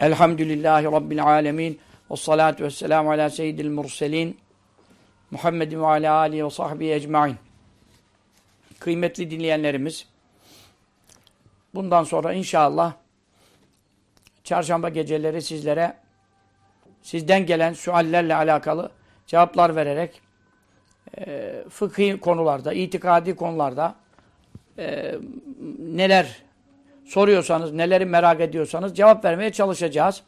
Elhamdülillahi Rabbil alemin. Ve salatu ve selamu ala seyyidil murselin. Muhammedin ve ala alihi ve sahbihi ecmain. Kıymetli dinleyenlerimiz, bundan sonra inşallah çarşamba geceleri sizlere sizden gelen suallerle alakalı cevaplar vererek e, fıkhi konularda, itikadi konularda e, neler soruyorsanız, neleri merak ediyorsanız cevap vermeye çalışacağız.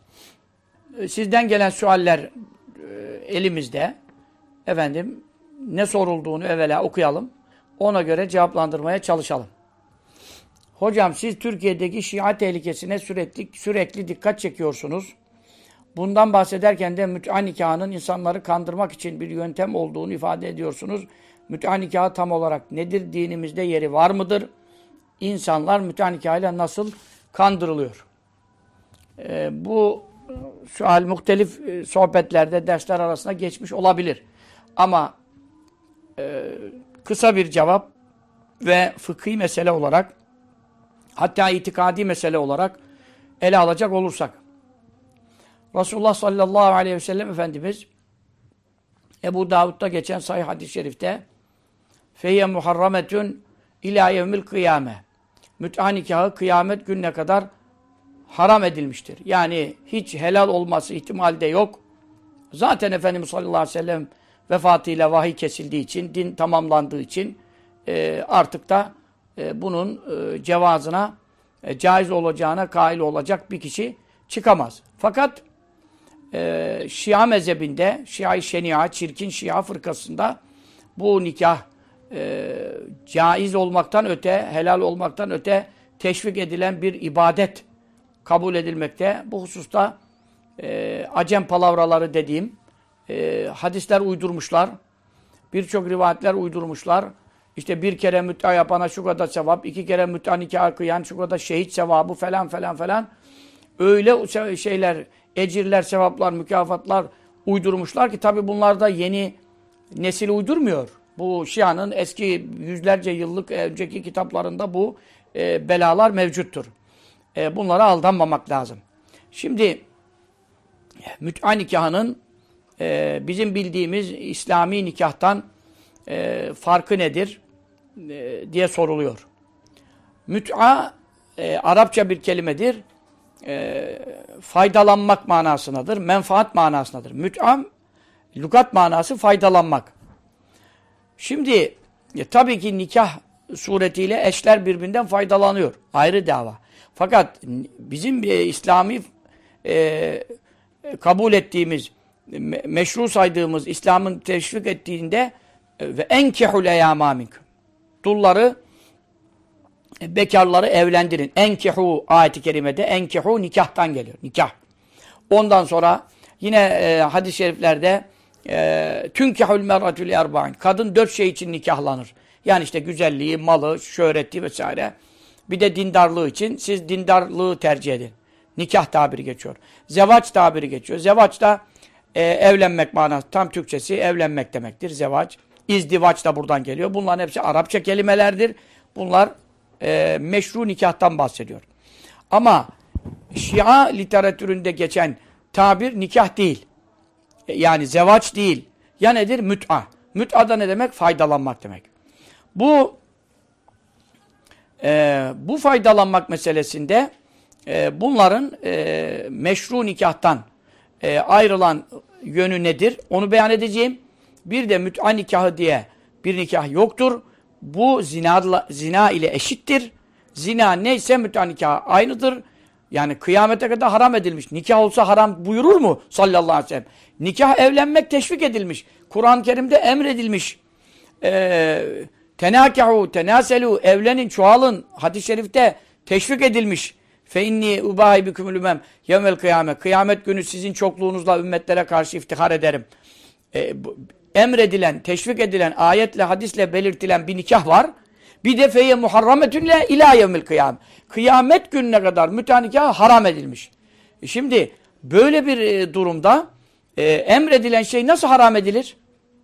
E, sizden gelen sualler e, elimizde. Efendim ne sorulduğunu evvela okuyalım. Ona göre cevaplandırmaya çalışalım. Hocam siz Türkiye'deki Şia tehlikesine sürekli, sürekli dikkat çekiyorsunuz. Bundan bahsederken de müt'a nikahının insanları kandırmak için bir yöntem olduğunu ifade ediyorsunuz. Müt'a nikahı tam olarak nedir? Dinimizde yeri var mıdır? İnsanlar nikahıyla nasıl kandırılıyor? Ee, bu sual muhtelif e, sohbetlerde, dersler arasında geçmiş olabilir. Ama e, kısa bir cevap ve fıkhi mesele olarak hatta itikadi mesele olarak ele alacak olursak Resulullah sallallahu aleyhi ve sellem Efendimiz Ebu Davud'da geçen sahih hadis-i şerifte feyye muharrametün ila yevmil kıyame müt'a nikahı kıyamet gününe kadar haram edilmiştir. Yani hiç helal olması ihtimali de yok. Zaten Efendimiz sallallahu aleyhi ve sellem vefatıyla vahiy kesildiği için, din tamamlandığı için e, artık da e, bunun e, cevazına, e, caiz olacağına kail olacak bir kişi çıkamaz. Fakat e, Şia mezhebinde, Şia-i Şenia, çirkin Şia fırkasında bu nikah e, caiz olmaktan öte, helal olmaktan öte teşvik edilen bir ibadet kabul edilmekte. Bu hususta e, acem palavraları dediğim e, hadisler uydurmuşlar. Birçok rivayetler uydurmuşlar. İşte bir kere mütta yapana şu kadar sevap, iki kere mütta nikah kıyan şu kadar şehit sevabı falan falan falan. Öyle şeyler, ecirler, sevaplar, mükafatlar uydurmuşlar ki tabi bunlar da yeni nesil uydurmuyor. Bu Şia'nın eski yüzlerce yıllık önceki kitaplarında bu e, belalar mevcuttur. E, bunlara aldanmamak lazım. Şimdi müt'a nikahının e, bizim bildiğimiz İslami nikahtan e, farkı nedir e, diye soruluyor. Müt'a e, Arapça bir kelimedir. E, faydalanmak manasındadır. Menfaat manasındadır. Müt'a lugat manası faydalanmak. Şimdi e, tabii ki nikah suretiyle eşler birbirinden faydalanıyor. Ayrı dava. Fakat bizim e, İslami e, kabul ettiğimiz, me meşru saydığımız, İslam'ın teşvik ettiğinde e, ve enkehul eyamamink. Dulları, e, bekarları evlendirin. Enkehu ayeti kerimede enkehu nikahtan geliyor. Nikah. Ondan sonra yine e, hadis-i şeriflerde e, tünkehul merratül erba'in. Kadın dört şey için nikahlanır. Yani işte güzelliği, malı, şöhreti vesaire. Bir de dindarlığı için siz dindarlığı tercih edin. Nikah tabiri geçiyor. Zevaç tabiri geçiyor. Zevaç da e, evlenmek manası. Tam Türkçesi evlenmek demektir. Zevaç. İzdivaç da buradan geliyor. Bunların hepsi Arapça kelimelerdir. Bunlar e, meşru nikahtan bahsediyor. Ama Şia literatüründe geçen tabir nikah değil. Yani zevaç değil. Ya nedir? Müt'a. Müt'a da ne demek? Faydalanmak demek. Bu e, bu faydalanmak meselesinde e, bunların e, meşru nikahtan e, ayrılan yönü nedir? Onu beyan edeceğim. Bir de müt'a nikahı diye bir nikah yoktur. Bu zina, zina ile eşittir. Zina neyse müt'a nikahı aynıdır. Yani kıyamete kadar haram edilmiş. Nikah olsa haram buyurur mu sallallahu aleyhi ve sellem? Nikah evlenmek teşvik edilmiş. Kur'an-ı Kerim'de emredilmiş. Eee Tenâkehu, tenâselû, evlenin, çoğalın. Hadis-i şerifte teşvik edilmiş. Fe inni ubahi bikumul ümem yevmel kıyame. Kıyamet günü sizin çokluğunuzla ümmetlere karşı iftihar ederim. E, bu, emredilen, teşvik edilen, ayetle, hadisle belirtilen bir nikah var. Bir de feyye muharrametünle ilâ yevmil kıyam. Kıyamet gününe kadar mütenikah haram edilmiş. E şimdi böyle bir e, durumda e, emredilen şey nasıl haram edilir?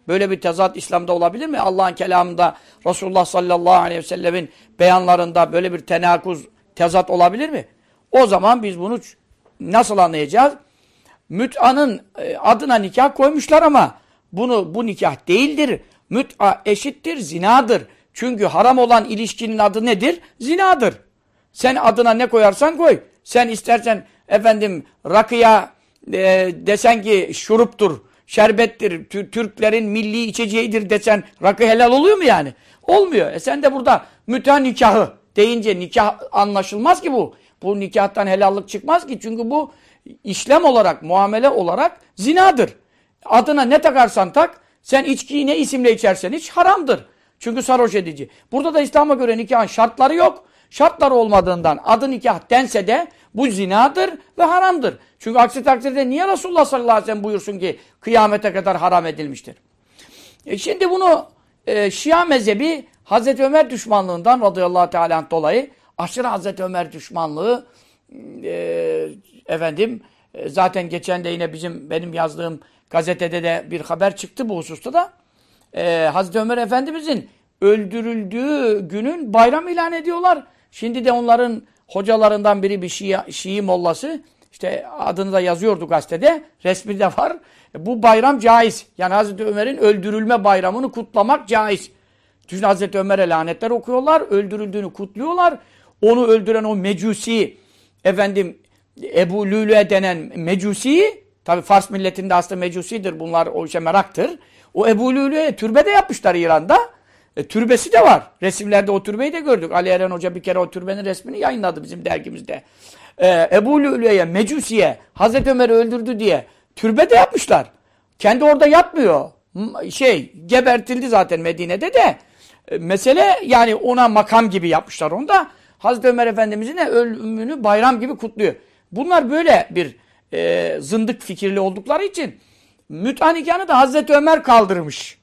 Böyle bir tezat İslam'da olabilir mi? Allah'ın kelamında Resulullah sallallahu aleyhi ve sellemin beyanlarında böyle bir tenakuz, tezat olabilir mi? O zaman biz bunu nasıl anlayacağız? Müt'anın e, adına nikah koymuşlar ama bunu bu nikah değildir. Müt'a eşittir, zinadır. Çünkü haram olan ilişkinin adı nedir? Zinadır. Sen adına ne koyarsan koy. Sen istersen efendim rakıya e, desen ki şuruptur, şerbettir, Türklerin milli içeceğidir desen rakı helal oluyor mu yani? Olmuyor. E sen de burada müteah nikahı deyince nikah anlaşılmaz ki bu. Bu nikahtan helallik çıkmaz ki. Çünkü bu işlem olarak, muamele olarak zinadır. Adına ne takarsan tak, sen içkiyi ne isimle içersen iç haramdır. Çünkü sarhoş edici. Burada da İslam'a göre nikahın şartları yok. Şartları olmadığından adı nikah dense de bu zinadır ve haramdır. Çünkü aksi takdirde niye Resulullah sallallahu aleyhi ve sellem buyursun ki kıyamete kadar haram edilmiştir. E şimdi bunu e, Şia mezhebi Hazreti Ömer düşmanlığından radıyallahu teala dolayı aşırı Hazreti Ömer düşmanlığı e, efendim e, zaten geçen de yine bizim benim yazdığım gazetede de bir haber çıktı bu hususta da e, Hazreti Ömer Efendimizin öldürüldüğü günün bayram ilan ediyorlar. Şimdi de onların hocalarından biri bir Şii, Şii mollası işte adını da yazıyordu gazetede. Resmi de var. Bu bayram caiz. Yani Hazreti Ömer'in öldürülme bayramını kutlamak caiz. Düşün Hazreti Ömer'e lanetler okuyorlar. Öldürüldüğünü kutluyorlar. Onu öldüren o mecusi efendim Ebu Lülü'e denen mecusi tabi Fars milletinde aslında mecusidir. Bunlar o işe meraktır. O Ebu Lülü'ye türbe de yapmışlar İran'da. E, türbesi de var. Resimlerde o türbeyi de gördük. Ali Eren Hoca bir kere o türbenin resmini yayınladı bizim dergimizde. E, Ebu Lü'lü'ye, Mecusi'ye Hazreti Ömer'i öldürdü diye türbe de yapmışlar. Kendi orada yatmıyor. Şey, gebertildi zaten Medine'de de. E, mesele yani ona makam gibi yapmışlar onu da. Hazreti Ömer Efendimizin ölümünü bayram gibi kutluyor. Bunlar böyle bir e, zındık fikirli oldukları için müt'a nikahını da Hazreti Ömer kaldırmış.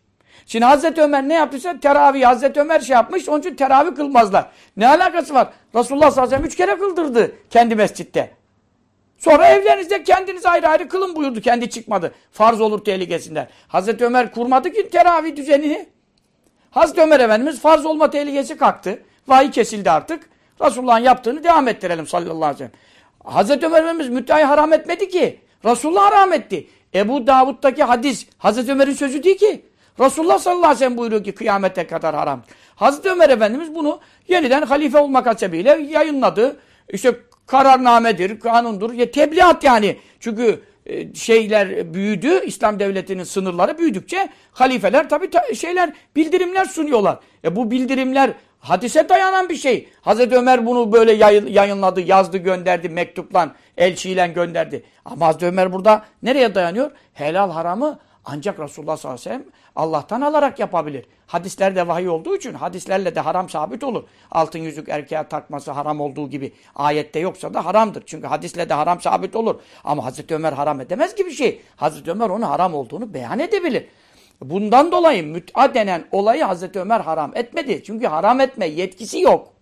Şimdi Hazreti Ömer ne yaptıysa teravih Hazreti Ömer şey yapmış onun için teravih kılmazlar. Ne alakası var? Resulullah sallallahu aleyhi ve sellem üç kere kıldırdı kendi mescitte. Sonra evlerinizde kendiniz ayrı ayrı kılın buyurdu. Kendi çıkmadı. Farz olur tehlikesinden. Hazreti Ömer kurmadı ki teravih düzenini. Hazreti Ömer Efendimiz farz olma tehlikesi kalktı. Vahiy kesildi artık. Resulullah'ın yaptığını devam ettirelim sallallahu aleyhi ve sellem. Hazreti Ömer Efendimiz müddeayı haram etmedi ki. Resulullah haram etti. Ebu Davud'daki hadis Hazreti Ömer'in sözü değil ki. Resulullah sallallahu aleyhi ve sellem buyuruyor ki kıyamete kadar haram. Hazreti Ömer Efendimiz bunu yeniden halife olmak hasebiyle yayınladı. İşte kararnamedir, kanundur. Ya, tebliğat yani. Çünkü e, şeyler büyüdü, İslam devletinin sınırları büyüdükçe halifeler tabi şeyler, bildirimler sunuyorlar. E bu bildirimler hadise dayanan bir şey. Hazreti Ömer bunu böyle yayınladı, yazdı, gönderdi, mektupla, elçiyle gönderdi. Ama Hazreti Ömer burada nereye dayanıyor? Helal haramı ancak Resulullah sallallahu aleyhi ve sellem Allah'tan alarak yapabilir. Hadislerde vahiy olduğu için hadislerle de haram sabit olur. Altın yüzük erkeğe takması haram olduğu gibi ayette yoksa da haramdır. Çünkü hadisle de haram sabit olur. Ama Hazreti Ömer haram edemez gibi şey. Hazreti Ömer onu haram olduğunu beyan edebilir. Bundan dolayı müt'a denen olayı Hazreti Ömer haram etmedi. Çünkü haram etme yetkisi yok.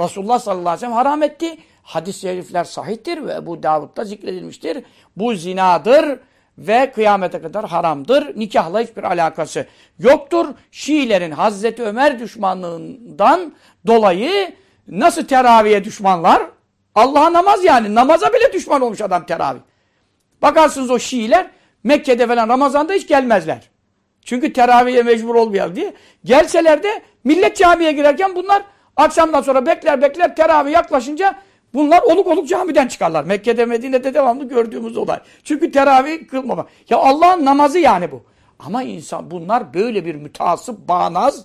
Resulullah sallallahu aleyhi ve sellem haram etti. Hadis-i şerifler sahihtir ve bu Davud'da zikredilmiştir. Bu zinadır ve kıyamete kadar haramdır. Nikahla hiçbir alakası yoktur. Şiilerin Hazreti Ömer düşmanlığından dolayı nasıl teraviye düşmanlar? Allah'a namaz yani. Namaza bile düşman olmuş adam teravih. Bakarsınız o Şiiler Mekke'de falan Ramazan'da hiç gelmezler. Çünkü teraviye mecbur olmayalım diye. Gelseler de millet camiye girerken bunlar akşamdan sonra bekler bekler teravih yaklaşınca Bunlar oluk oluk camiden çıkarlar. Mekke'de Medine'de devamlı gördüğümüz olay. Çünkü teravih kılmama. Ya Allah'ın namazı yani bu. Ama insan bunlar böyle bir mütasip, bağnaz,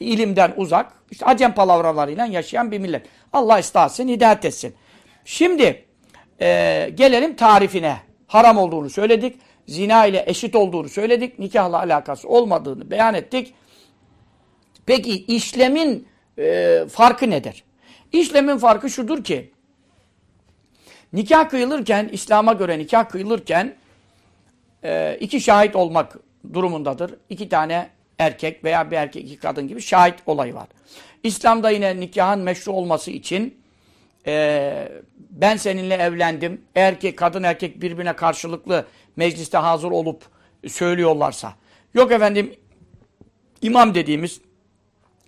ilimden uzak, işte acem palavralarıyla yaşayan bir millet. Allah istahsın, hidayet etsin. Şimdi e, gelelim tarifine. Haram olduğunu söyledik. Zina ile eşit olduğunu söyledik. Nikahla alakası olmadığını beyan ettik. Peki işlemin e, farkı nedir? İşlemin farkı şudur ki Nikah kıyılırken, İslam'a göre nikah kıyılırken e, iki şahit olmak durumundadır. İki tane erkek veya bir erkek iki kadın gibi şahit olayı var. İslam'da yine nikahın meşru olması için e, ben seninle evlendim. Ki kadın erkek birbirine karşılıklı mecliste hazır olup söylüyorlarsa. Yok efendim imam dediğimiz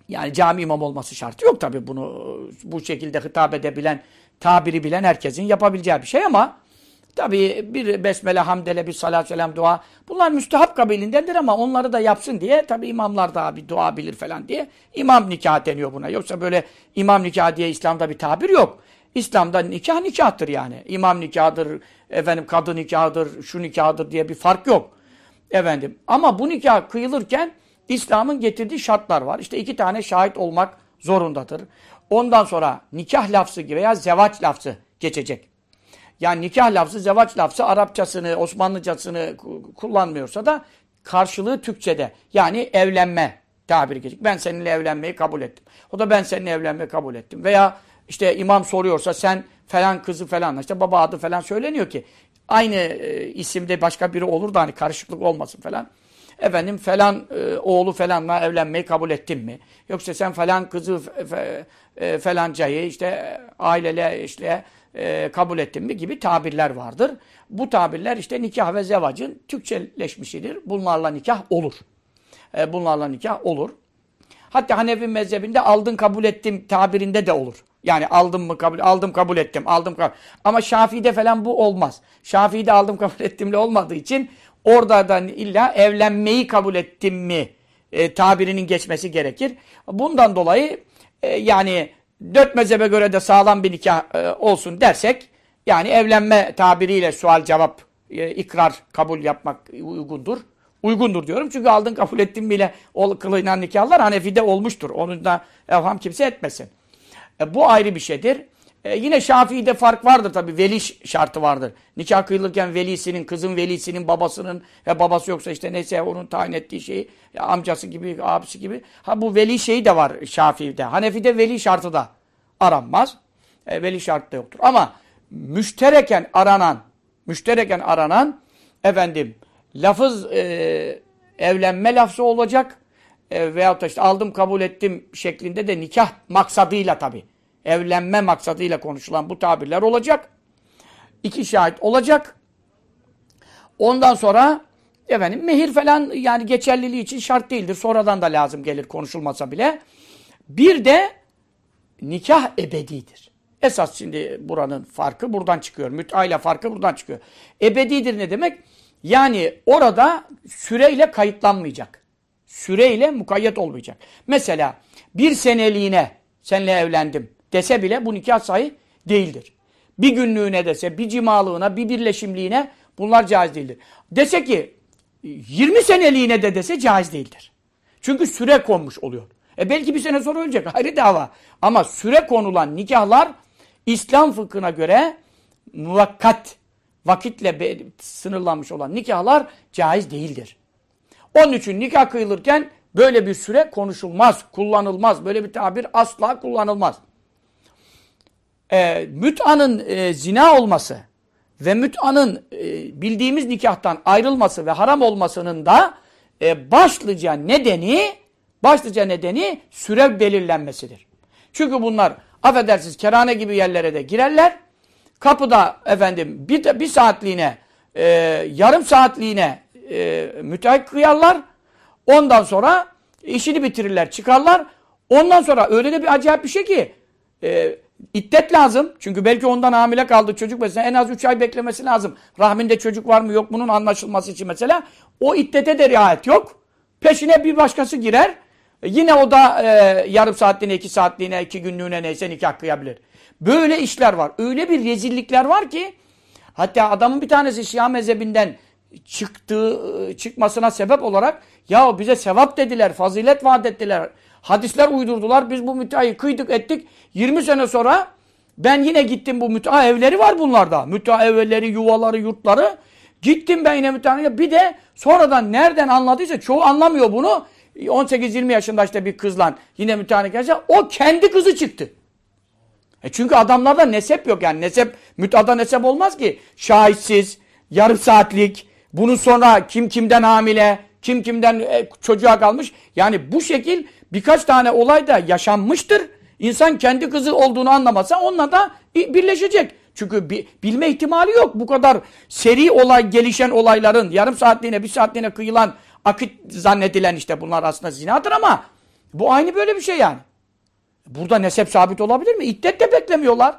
yani cami imam olması şartı yok tabi bunu bu şekilde hitap edebilen tabiri bilen herkesin yapabileceği bir şey ama tabii bir besmele, hamdele, bir salat, selam, dua bunlar müstehap kabilindendir ama onları da yapsın diye tabii imamlar daha bir dua bilir falan diye imam nikah deniyor buna. Yoksa böyle imam nikah diye İslam'da bir tabir yok. İslam'da nikah nikahtır yani. İmam nikahıdır, efendim kadın nikahıdır, şu nikahıdır diye bir fark yok. Efendim ama bu nikah kıyılırken İslam'ın getirdiği şartlar var. İşte iki tane şahit olmak zorundadır. Ondan sonra nikah lafzı veya zevaç lafzı geçecek. Yani nikah lafzı, zevaç lafzı Arapçasını, Osmanlıcasını kullanmıyorsa da karşılığı Türkçe'de. Yani evlenme tabiri geçecek. Ben seninle evlenmeyi kabul ettim. O da ben seninle evlenmeyi kabul ettim. Veya işte imam soruyorsa sen falan kızı falan işte baba adı falan söyleniyor ki aynı e, isimde başka biri olur da hani karışıklık olmasın falan. Efendim falan e, oğlu falanla evlenmeyi kabul ettin mi? Yoksa sen falan kızı fe, e, falancayı işte ailele işte e, kabul ettin mi gibi tabirler vardır. Bu tabirler işte nikah ve zevacın Türkçeleşmişidir. Bunlarla nikah olur. E, bunlarla nikah olur. Hatta Hanefi mezhebinde aldın kabul ettim tabirinde de olur. Yani aldım mı kabul aldım kabul ettim aldım kabul. Ama Şafii'de falan bu olmaz. Şafii'de aldım kabul ettimle olmadığı için orada da illa evlenmeyi kabul ettim mi e, tabirinin geçmesi gerekir. Bundan dolayı e, yani dört mezhebe göre de sağlam bir nikah e, olsun dersek yani evlenme tabiriyle sual cevap e, ikrar kabul yapmak uygundur. Uygundur diyorum çünkü aldın kabul ettin bile o kılınan nikahlar Hanefi'de olmuştur. Onu da evham kimse etmesin. E, bu ayrı bir şeydir. E, yine Şafii'de fark vardır tabi. Veli şartı vardır. Nikah kıyılırken velisinin, kızın velisinin, babasının ve babası yoksa işte neyse onun tayin ettiği şeyi ya amcası gibi, abisi gibi. Ha bu veli şeyi de var Şafii'de. Hanefi'de veli şartı da aranmaz. E, veli şartı da yoktur. Ama müştereken aranan, müştereken aranan efendim lafız e, evlenme lafzı olacak e, veyahut da işte aldım kabul ettim şeklinde de nikah maksadıyla tabi. Evlenme maksadıyla konuşulan bu tabirler olacak. İki şahit olacak. Ondan sonra efendim mehir falan yani geçerliliği için şart değildir. Sonradan da lazım gelir konuşulmasa bile. Bir de nikah ebedidir. Esas şimdi buranın farkı buradan çıkıyor. Müteahhile farkı buradan çıkıyor. Ebedidir ne demek? Yani orada süreyle kayıtlanmayacak süreyle mukayyet olmayacak. Mesela bir seneliğine senle evlendim dese bile bu nikah sahih değildir. Bir günlüğüne dese, bir cimalığına, bir birleşimliğine bunlar caiz değildir. Dese ki 20 seneliğine de dese caiz değildir. Çünkü süre konmuş oluyor. E belki bir sene sonra ölecek ayrı dava. Ama süre konulan nikahlar İslam fıkhına göre muvakkat vakitle sınırlanmış olan nikahlar caiz değildir. Onun için nikah kıyılırken böyle bir süre konuşulmaz, kullanılmaz. Böyle bir tabir asla kullanılmaz. E, müt'anın e, zina olması ve müt'anın e, bildiğimiz nikahtan ayrılması ve haram olmasının da e, başlıca nedeni başlıca nedeni süre belirlenmesidir. Çünkü bunlar affedersiniz kerane gibi yerlere de girerler. Kapıda efendim bir, bir saatliğine e, yarım saatliğine e, müteahhit kıyarlar. Ondan sonra işini bitirirler, çıkarlar. Ondan sonra öyle de bir acayip bir şey ki e, iddet lazım. Çünkü belki ondan hamile kaldı çocuk mesela en az 3 ay beklemesi lazım. Rahminde çocuk var mı yok bunun anlaşılması için mesela. O iddete de riayet yok. Peşine bir başkası girer. E, yine o da e, yarım saatliğine, iki saatliğine, iki günlüğüne neyse nikah kıyabilir. Böyle işler var. Öyle bir rezillikler var ki hatta adamın bir tanesi Şia mezhebinden çıktığı çıkmasına sebep olarak ya bize sevap dediler, fazilet vaat ettiler. Hadisler uydurdular. Biz bu müteahhit kıydık ettik. 20 sene sonra ben yine gittim bu müteah evleri var bunlarda. Müteah evleri, yuvaları, yurtları. Gittim ben yine müteahhit. Bir de sonradan nereden anladıysa çoğu anlamıyor bunu. 18-20 yaşında işte bir kızla yine müteahhit gelse o kendi kızı çıktı. E çünkü adamlarda nesep yok yani nesep müteahda nesep olmaz ki. Şahitsiz, yarım saatlik, bunun sonra kim kimden hamile, kim kimden e, çocuğa kalmış. Yani bu şekil birkaç tane olay da yaşanmıştır. İnsan kendi kızı olduğunu anlamasa onunla da birleşecek. Çünkü bilme ihtimali yok. Bu kadar seri olay, gelişen olayların yarım saatliğine, bir saatliğine kıyılan, akit zannedilen işte bunlar aslında zinadır ama bu aynı böyle bir şey yani. Burada nesep sabit olabilir mi? İddet de beklemiyorlar.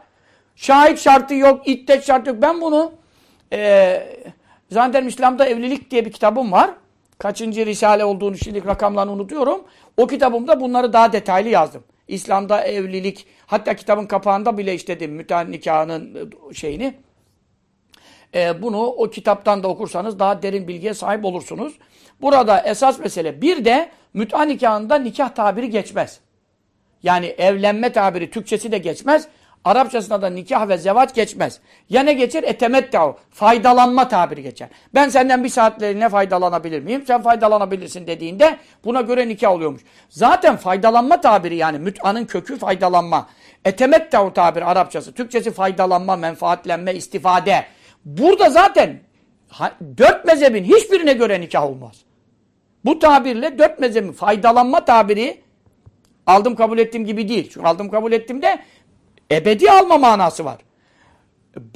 Şahit şartı yok, iddet şartı yok. Ben bunu e, zannederim İslam'da evlilik diye bir kitabım var. Kaçıncı risale olduğunu şimdi rakamlarını unutuyorum. O kitabımda bunları daha detaylı yazdım. İslam'da evlilik, hatta kitabın kapağında bile işledim müteahhit nikahının e, şeyini. E, bunu o kitaptan da okursanız daha derin bilgiye sahip olursunuz. Burada esas mesele bir de müteahhit nikahında nikah tabiri geçmez. Yani evlenme tabiri Türkçesi de geçmez. Arapçasında da nikah ve zevaç geçmez. Ya ne geçer? Etemettau. Faydalanma tabiri geçer. Ben senden bir saatlerine faydalanabilir miyim? Sen faydalanabilirsin dediğinde buna göre nikah oluyormuş. Zaten faydalanma tabiri yani müt'anın kökü faydalanma. Etemettau tabiri Arapçası. Türkçesi faydalanma, menfaatlenme, istifade. Burada zaten dört mezhebin hiçbirine göre nikah olmaz. Bu tabirle dört mezhebin faydalanma tabiri aldım kabul ettiğim gibi değil. Çünkü aldım kabul ettim de ebedi alma manası var.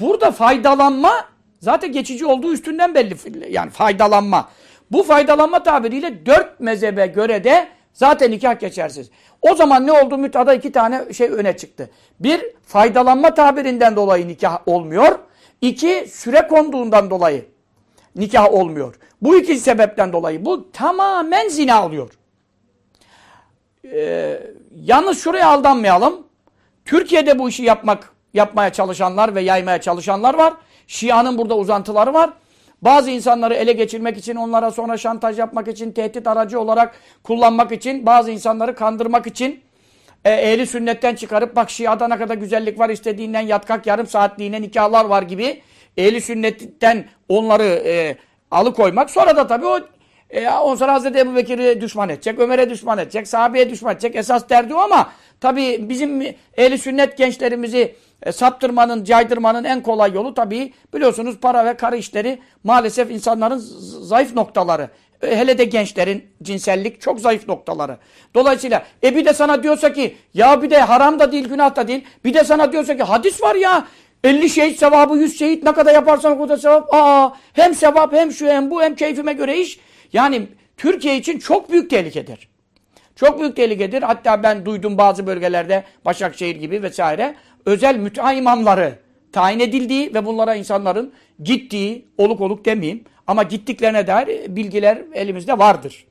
Burada faydalanma zaten geçici olduğu üstünden belli. Yani faydalanma. Bu faydalanma tabiriyle dört mezhebe göre de zaten nikah geçersiz. O zaman ne oldu? Mütada iki tane şey öne çıktı. Bir, faydalanma tabirinden dolayı nikah olmuyor. İki, süre konduğundan dolayı nikah olmuyor. Bu iki sebepten dolayı bu tamamen zina oluyor. Ee, yalnız şuraya aldanmayalım. Türkiye'de bu işi yapmak yapmaya çalışanlar ve yaymaya çalışanlar var. Şia'nın burada uzantıları var. Bazı insanları ele geçirmek için, onlara sonra şantaj yapmak için, tehdit aracı olarak kullanmak için, bazı insanları kandırmak için e, ehli sünnetten çıkarıp bak Şia'da ne kadar güzellik var istediğinden yatkak yarım saatliğine nikahlar var gibi ehli sünnetten onları e, alıkoymak. Sonra da tabii o e, on sonra Hazreti Ebu Bekir'i düşman edecek, Ömer'e düşman edecek, sahabeye düşman edecek. Esas derdi o ama tabii bizim ehli sünnet gençlerimizi e, saptırmanın, caydırmanın en kolay yolu tabii biliyorsunuz para ve karı işleri maalesef insanların zayıf noktaları. E, hele de gençlerin cinsellik çok zayıf noktaları. Dolayısıyla e bir de sana diyorsa ki ya bir de haram da değil, günah da değil. Bir de sana diyorsa ki hadis var ya 50 şehit sevabı 100 şehit ne kadar yaparsan o kadar sevap. Aa, hem sevap hem şu hem bu hem keyfime göre iş. Yani Türkiye için çok büyük tehlikedir. Çok büyük tehlikedir. Hatta ben duydum bazı bölgelerde Başakşehir gibi vesaire özel müteahhit imamları tayin edildiği ve bunlara insanların gittiği, oluk oluk demeyeyim ama gittiklerine dair bilgiler elimizde vardır.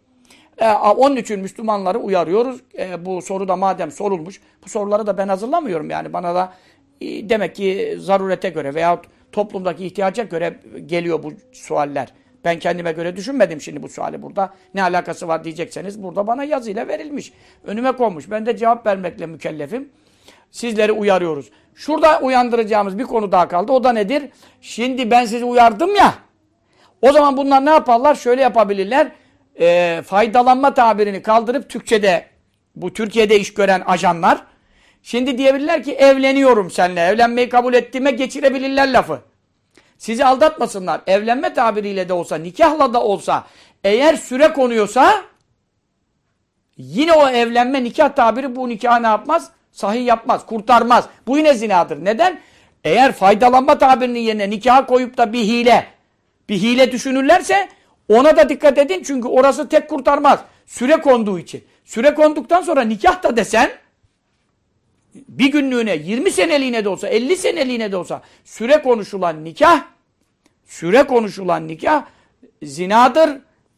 Ee, onun için Müslümanları uyarıyoruz. Ee, bu soru da madem sorulmuş, bu soruları da ben hazırlamıyorum yani bana da e, demek ki zarurete göre veya toplumdaki ihtiyaca göre geliyor bu sualler. Ben kendime göre düşünmedim şimdi bu suali burada. Ne alakası var diyecekseniz burada bana yazıyla verilmiş. Önüme konmuş. Ben de cevap vermekle mükellefim. Sizleri uyarıyoruz. Şurada uyandıracağımız bir konu daha kaldı. O da nedir? Şimdi ben sizi uyardım ya. O zaman bunlar ne yaparlar? Şöyle yapabilirler. E, faydalanma tabirini kaldırıp Türkçe'de bu Türkiye'de iş gören ajanlar şimdi diyebilirler ki evleniyorum seninle. Evlenmeyi kabul ettiğime geçirebilirler lafı. Sizi aldatmasınlar. Evlenme tabiriyle de olsa, nikahla da olsa eğer süre konuyorsa yine o evlenme nikah tabiri bu nikahı ne yapmaz? Sahih yapmaz, kurtarmaz. Bu yine zinadır. Neden? Eğer faydalanma tabirinin yerine nikaha koyup da bir hile, bir hile düşünürlerse ona da dikkat edin çünkü orası tek kurtarmaz. Süre konduğu için. Süre konduktan sonra nikah da desen bir günlüğüne, 20 seneliğine de olsa, 50 seneliğine de olsa süre konuşulan nikah, süre konuşulan nikah zinadır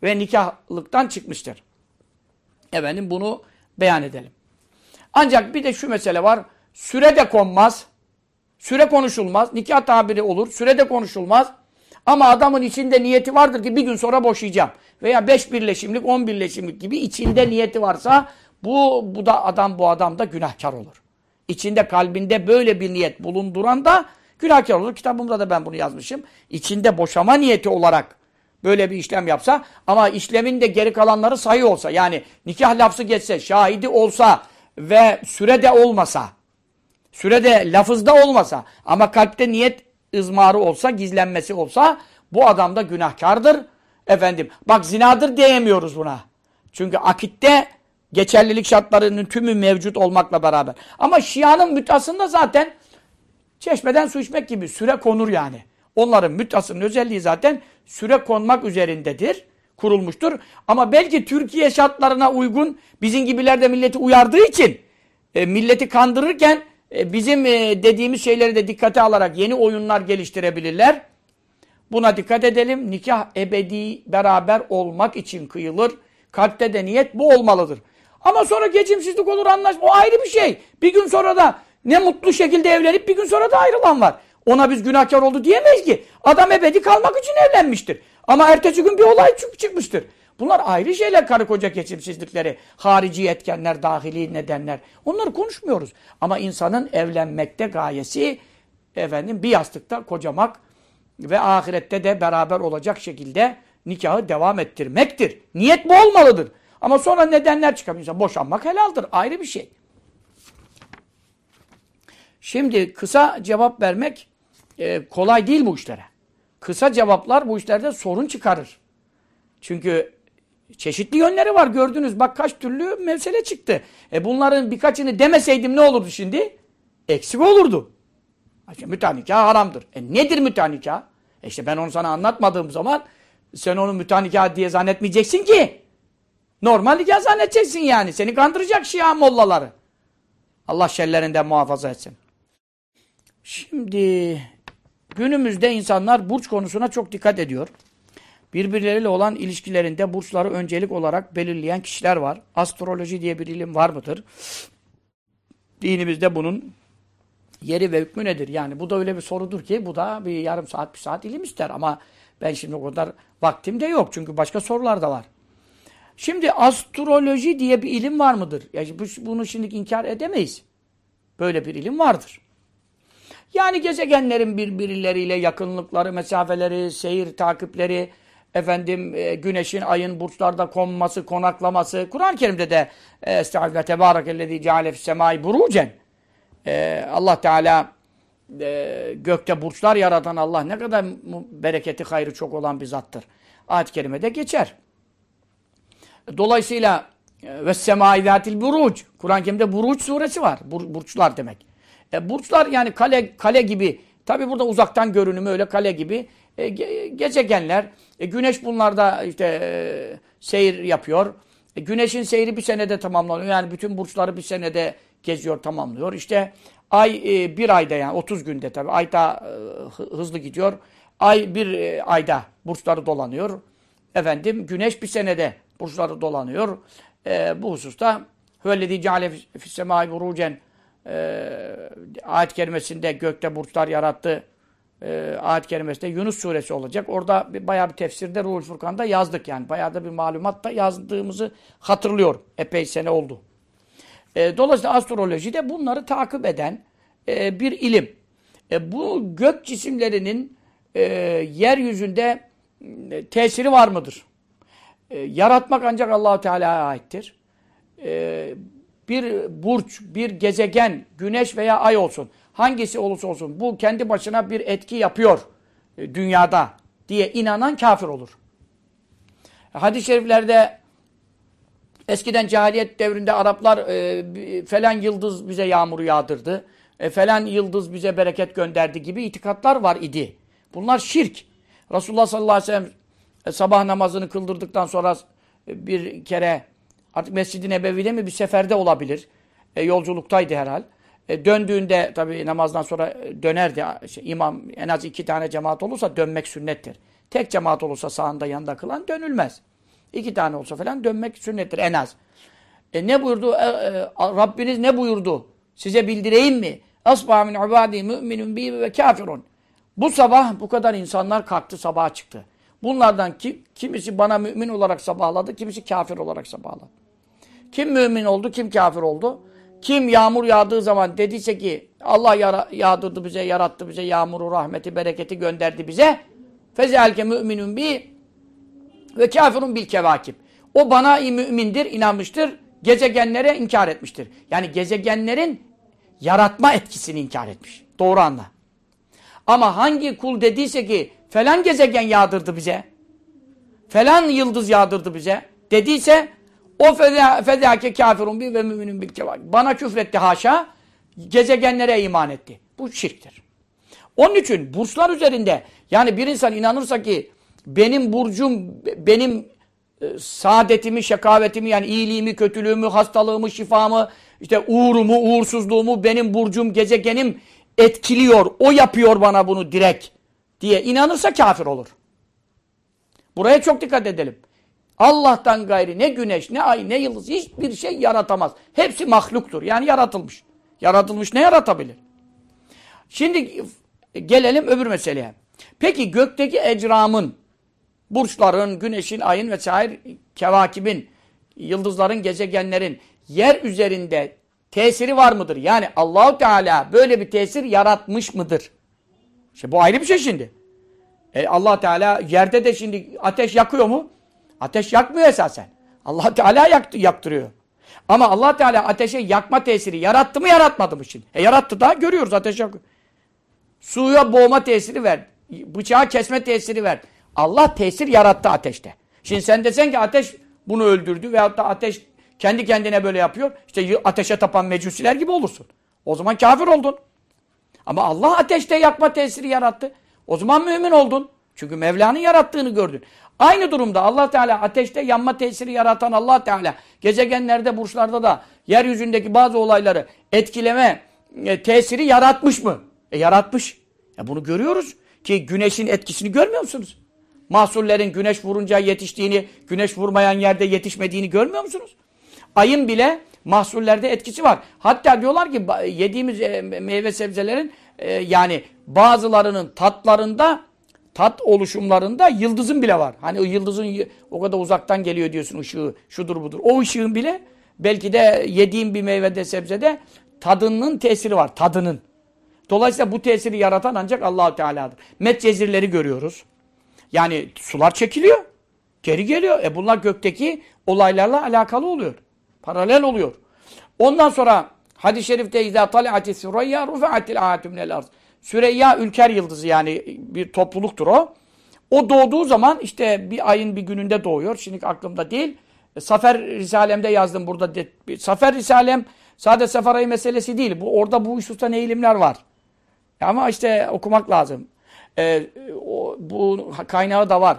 ve nikahlıktan çıkmıştır. Efendim bunu beyan edelim. Ancak bir de şu mesele var. Süre de konmaz. Süre konuşulmaz. Nikah tabiri olur. Süre de konuşulmaz. Ama adamın içinde niyeti vardır ki bir gün sonra boşayacağım. Veya beş birleşimlik, on birleşimlik gibi içinde niyeti varsa bu, bu da adam bu adam da günahkar olur. İçinde kalbinde böyle bir niyet bulunduran da günahkar olur. Kitabımda da ben bunu yazmışım. İçinde boşama niyeti olarak böyle bir işlem yapsa ama işlemin de geri kalanları sayı olsa yani nikah lafzı geçse, şahidi olsa ve sürede olmasa sürede lafızda olmasa ama kalpte niyet ızmarı olsa, gizlenmesi olsa bu adam da günahkardır. Efendim bak zinadır diyemiyoruz buna. Çünkü akitte geçerlilik şartlarının tümü mevcut olmakla beraber. Ama Şia'nın mütasında zaten çeşmeden su içmek gibi süre konur yani. Onların mütasının özelliği zaten süre konmak üzerindedir. Kurulmuştur. Ama belki Türkiye şartlarına uygun bizim gibiler de milleti uyardığı için e, milleti kandırırken e, bizim e, dediğimiz şeyleri de dikkate alarak yeni oyunlar geliştirebilirler. Buna dikkat edelim. Nikah ebedi beraber olmak için kıyılır. Kalpte de niyet bu olmalıdır. Ama sonra geçimsizlik olur anlaş. O ayrı bir şey. Bir gün sonra da ne mutlu şekilde evlenip bir gün sonra da ayrılan var. Ona biz günahkar oldu diyemeyiz ki. Adam ebedi kalmak için evlenmiştir. Ama ertesi gün bir olay çık çıkmıştır. Bunlar ayrı şeyler karı koca geçimsizlikleri. Harici etkenler, dahili nedenler. Onları konuşmuyoruz. Ama insanın evlenmekte gayesi efendim bir yastıkta kocamak ve ahirette de beraber olacak şekilde nikahı devam ettirmektir. Niyet bu olmalıdır. Ama sonra nedenler çıkamıyorsa boşanmak helaldir. Ayrı bir şey. Şimdi kısa cevap vermek e, kolay değil bu işlere. Kısa cevaplar bu işlerde sorun çıkarır. Çünkü çeşitli yönleri var gördünüz. Bak kaç türlü mesele çıktı. E bunların birkaçını demeseydim ne olurdu şimdi? Eksik olurdu. İşte mütanikah haramdır. E nedir mütanikah? E işte ben onu sana anlatmadığım zaman sen onu mütanikah diye zannetmeyeceksin ki. Normal nikah zannedeceksin yani. Seni kandıracak şia mollaları. Allah şerlerinden muhafaza etsin. Şimdi günümüzde insanlar burç konusuna çok dikkat ediyor. Birbirleriyle olan ilişkilerinde burçları öncelik olarak belirleyen kişiler var. Astroloji diye bir ilim var mıdır? Dinimizde bunun yeri ve hükmü nedir? Yani bu da öyle bir sorudur ki bu da bir yarım saat, bir saat ilim ister ama ben şimdi o kadar vaktim de yok çünkü başka sorular da var. Şimdi astroloji diye bir ilim var mıdır? Yani bunu şimdi inkar edemeyiz. Böyle bir ilim vardır. Yani gezegenlerin birbirleriyle yakınlıkları, mesafeleri, seyir takipleri, efendim e, güneşin, ayın burçlarda konması, konaklaması. Kur'an-ı Kerim'de de e, Estağfirullah tebârekellezî ceale fissemâi burucen. E, Allah Teala gökte burçlar yaratan Allah ne kadar bereketi, hayrı çok olan bir zattır. Ayet-i Kerime'de geçer. Dolayısıyla e, ve semâi zâtil buruc. Kur'an-ı Kerim'de buruc suresi var. Bur burçlar demek. E, burçlar yani kale kale gibi. Tabi burada uzaktan görünümü öyle kale gibi. E, ge gezegenler. E, güneş bunlarda işte e, seyir yapıyor. E, güneşin seyri bir senede tamamlanıyor. Yani bütün burçları bir senede geziyor, tamamlıyor. İşte ay e, bir ayda yani 30 günde tabi. Ay daha e, hızlı gidiyor. Ay bir e, ayda burçları dolanıyor. Efendim güneş bir senede burçları dolanıyor. E, bu hususta Hüvellezî ceale fissemâi burucen e, ayet kerimesinde gökte burçlar yarattı. E, ayet kerimesinde Yunus suresi olacak. Orada bir, bayağı bir tefsirde Ruhul Furkan'da yazdık yani. Bayağı da bir malumat da yazdığımızı hatırlıyorum. Epey sene oldu. E, dolayısıyla astroloji de bunları takip eden e, bir ilim. E, bu gök cisimlerinin e, yeryüzünde e, tesiri var mıdır? E, yaratmak ancak Allahu Teala'ya aittir. E, bir burç, bir gezegen, güneş veya ay olsun. Hangisi olursa olsun bu kendi başına bir etki yapıyor e, dünyada diye inanan kafir olur. Hadis-i şeriflerde eskiden cahiliyet devrinde Araplar e, falan yıldız bize yağmuru yağdırdı. E, falan yıldız bize bereket gönderdi gibi itikatlar var idi. Bunlar şirk. Resulullah sallallahu aleyhi ve sellem e, sabah namazını kıldırdıktan sonra e, bir kere Artık Mescid-i Nebevi'de mi bir seferde olabilir. E, yolculuktaydı herhal. E, döndüğünde tabii namazdan sonra e, dönerdi. İşte, imam en az iki tane cemaat olursa dönmek sünnettir. Tek cemaat olursa sağında yanında kılan dönülmez. İki tane olsa falan dönmek sünnettir en az. E, ne buyurdu? E, e, Rabbiniz ne buyurdu? Size bildireyim mi? Asbâ min ibâdî mü'minun bi ve kafirun. Bu sabah bu kadar insanlar kalktı sabaha çıktı. Bunlardan ki, kimisi bana mümin olarak sabahladı, kimisi kafir olarak sabahladı. Kim mümin oldu, kim kafir oldu? Kim yağmur yağdığı zaman dediyse ki Allah yağdırdı bize, yarattı bize yağmuru, rahmeti, bereketi gönderdi bize. Fezelke müminun bi ve kafirun bil kevakib. O bana mümindir, inanmıştır. Gezegenlere inkar etmiştir. Yani gezegenlerin yaratma etkisini inkar etmiş. Doğru anla. Ama hangi kul dediyse ki falan gezegen yağdırdı bize, falan yıldız yağdırdı bize dediyse o fedâke kafirun bi ve müminun bil kevâk. Bana küfretti haşa, gezegenlere iman etti. Bu şirktir. Onun için burçlar üzerinde yani bir insan inanırsa ki benim burcum, benim e, saadetimi, şekavetimi yani iyiliğimi, kötülüğümü, hastalığımı, şifamı, işte uğurumu, uğursuzluğumu benim burcum, gezegenim etkiliyor. O yapıyor bana bunu direkt diye inanırsa kafir olur. Buraya çok dikkat edelim. Allah'tan gayri ne güneş, ne ay, ne yıldız hiçbir şey yaratamaz. Hepsi mahluktur. Yani yaratılmış. Yaratılmış ne yaratabilir? Şimdi gelelim öbür meseleye. Peki gökteki ecramın, burçların, güneşin, ayın vesaire kevakibin, yıldızların, gezegenlerin yer üzerinde tesiri var mıdır? Yani Allahu Teala böyle bir tesir yaratmış mıdır? İşte bu ayrı bir şey şimdi. E Allah Teala yerde de şimdi ateş yakıyor mu? Ateş yakmıyor esasen. Allah Teala yaktı, yaktırıyor. Ama Allah Teala ateşe yakma tesiri yarattı mı yaratmadı mı şimdi? E yarattı da görüyoruz ateş yakıyor. Suya boğma tesiri ver. Bıçağı kesme tesiri ver. Allah tesir yarattı ateşte. Şimdi sen desen ki ateş bunu öldürdü veyahut da ateş kendi kendine böyle yapıyor. İşte ateşe tapan mecusiler gibi olursun. O zaman kafir oldun. Ama Allah ateşte yakma tesiri yarattı. O zaman mümin oldun. Çünkü Mevla'nın yarattığını gördün. Aynı durumda Allah Teala ateşte yanma tesiri yaratan Allah Teala gezegenlerde, burçlarda da yeryüzündeki bazı olayları etkileme e, tesiri yaratmış mı? E yaratmış. E bunu görüyoruz ki güneşin etkisini görmüyor musunuz? Mahsullerin güneş vurunca yetiştiğini, güneş vurmayan yerde yetişmediğini görmüyor musunuz? Ayın bile mahsullerde etkisi var. Hatta diyorlar ki yediğimiz e, meyve sebzelerin e, yani bazılarının tatlarında tat oluşumlarında yıldızın bile var. Hani o yıldızın o kadar uzaktan geliyor diyorsun ışığı, şudur budur. O ışığın bile belki de yediğim bir meyvede, sebzede tadının tesiri var, tadının. Dolayısıyla bu tesiri yaratan ancak Allahu Teala'dır. Metcezirleri görüyoruz. Yani sular çekiliyor. Geri geliyor. E bunlar gökteki olaylarla alakalı oluyor. Paralel oluyor. Ondan sonra hadis-i şerifte اِذَا طَلِعَتِ سُرَيَّا رُفَعَتِ الْعَاتُ مِنَ الْاَرْضِ Süreyya ülker yıldızı yani bir topluluktur o. O doğduğu zaman işte bir ayın bir gününde doğuyor. Şimdi aklımda değil. E, Safer Risalem'de yazdım burada. Safer Risalem sadece sefer ayı meselesi değil. Bu Orada bu hususta ne ilimler var. Ama işte okumak lazım. Ee, o, bu kaynağı da var.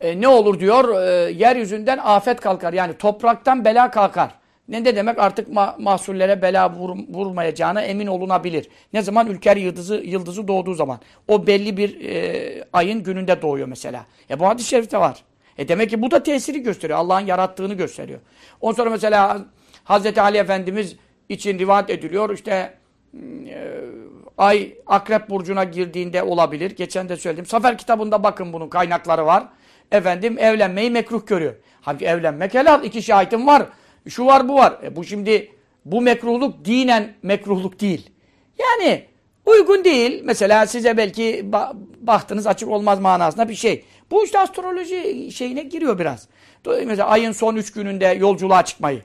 Ee, ne olur diyor? E, yeryüzünden afet kalkar. Yani topraktan bela kalkar. Ne de demek artık ma mahsullere bela vur vurmayacağına emin olunabilir. Ne zaman ülker yıldızı yıldızı doğduğu zaman. O belli bir e, ayın gününde doğuyor mesela. E bu hadis-i şerifte var. E demek ki bu da tesiri gösteriyor. Allah'ın yarattığını gösteriyor. Ondan sonra mesela Hazreti Ali Efendimiz için rivayet ediliyor. İşte e, ay akrep burcuna girdiğinde olabilir. Geçen de söyledim. Safer kitabında bakın bunun kaynakları var. Efendim evlenmeyi mekruh görüyor. Halbuki evlenmek helal. İki şahitim var. Şu var bu var. E bu şimdi bu mekruhluk dinen mekruhluk değil. Yani uygun değil. Mesela size belki bahtınız açık olmaz manasında bir şey. Bu işte astroloji şeyine giriyor biraz. Mesela ayın son üç gününde yolculuğa çıkmayı.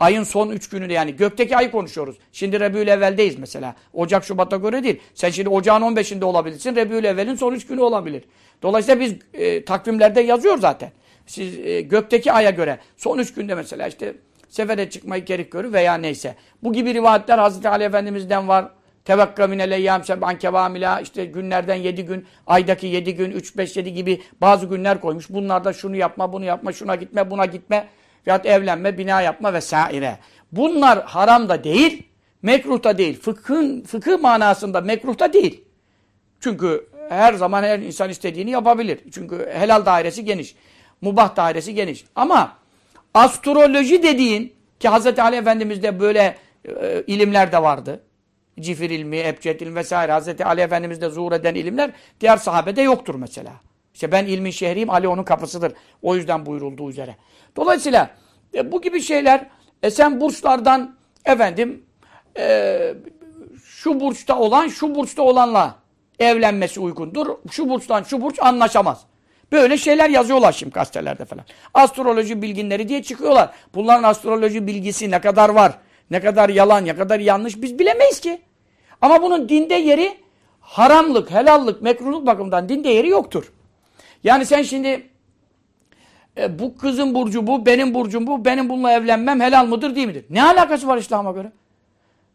Ayın son üç gününde yani gökteki ayı konuşuyoruz. Şimdi Rebül evveldeyiz mesela. Ocak Şubat'a göre değil. Sen şimdi ocağın 15'inde olabilirsin. Rebül evvelin son üç günü olabilir. Dolayısıyla biz e, takvimlerde yazıyor zaten. Siz e, gökteki aya göre son üç günde mesela işte sefere çıkmayı gerek görür veya neyse. Bu gibi rivayetler Hazreti Ali Efendimiz'den var. Tevekka minel eyyam seb'an kevamila işte günlerden yedi gün, aydaki yedi gün, üç beş yedi gibi bazı günler koymuş. Bunlarda şunu yapma, bunu yapma, şuna gitme, buna gitme. Veyahut evlenme, bina yapma vesaire. Bunlar haram da değil, mekruh da değil. Fıkhın, fıkıh manasında mekruh da değil. Çünkü her zaman her insan istediğini yapabilir. Çünkü helal dairesi geniş. Mubah dairesi geniş. Ama astroloji dediğin ki Hz. Ali Efendimiz'de böyle e, ilimler de vardı. Cifir ilmi, ebced ilmi vesaire. Hz. Ali Efendimiz'de zuhur eden ilimler diğer sahabede yoktur mesela. İşte ben ilmin şehriyim, Ali onun kapısıdır. O yüzden buyurulduğu üzere. Dolayısıyla e, bu gibi şeyler e, sen burçlardan efendim e, şu burçta olan şu burçta olanla evlenmesi uygundur. Şu burçtan şu burç anlaşamaz. Böyle şeyler yazıyorlar şimdi gazetelerde falan. Astroloji bilginleri diye çıkıyorlar. Bunların astroloji bilgisi ne kadar var, ne kadar yalan, ne kadar yanlış biz bilemeyiz ki. Ama bunun dinde yeri haramlık, helallık, mekruhluk bakımından dinde yeri yoktur. Yani sen şimdi e, bu kızın burcu bu, benim burcum bu, benim bununla evlenmem helal mıdır değil midir? Ne alakası var İslam'a göre?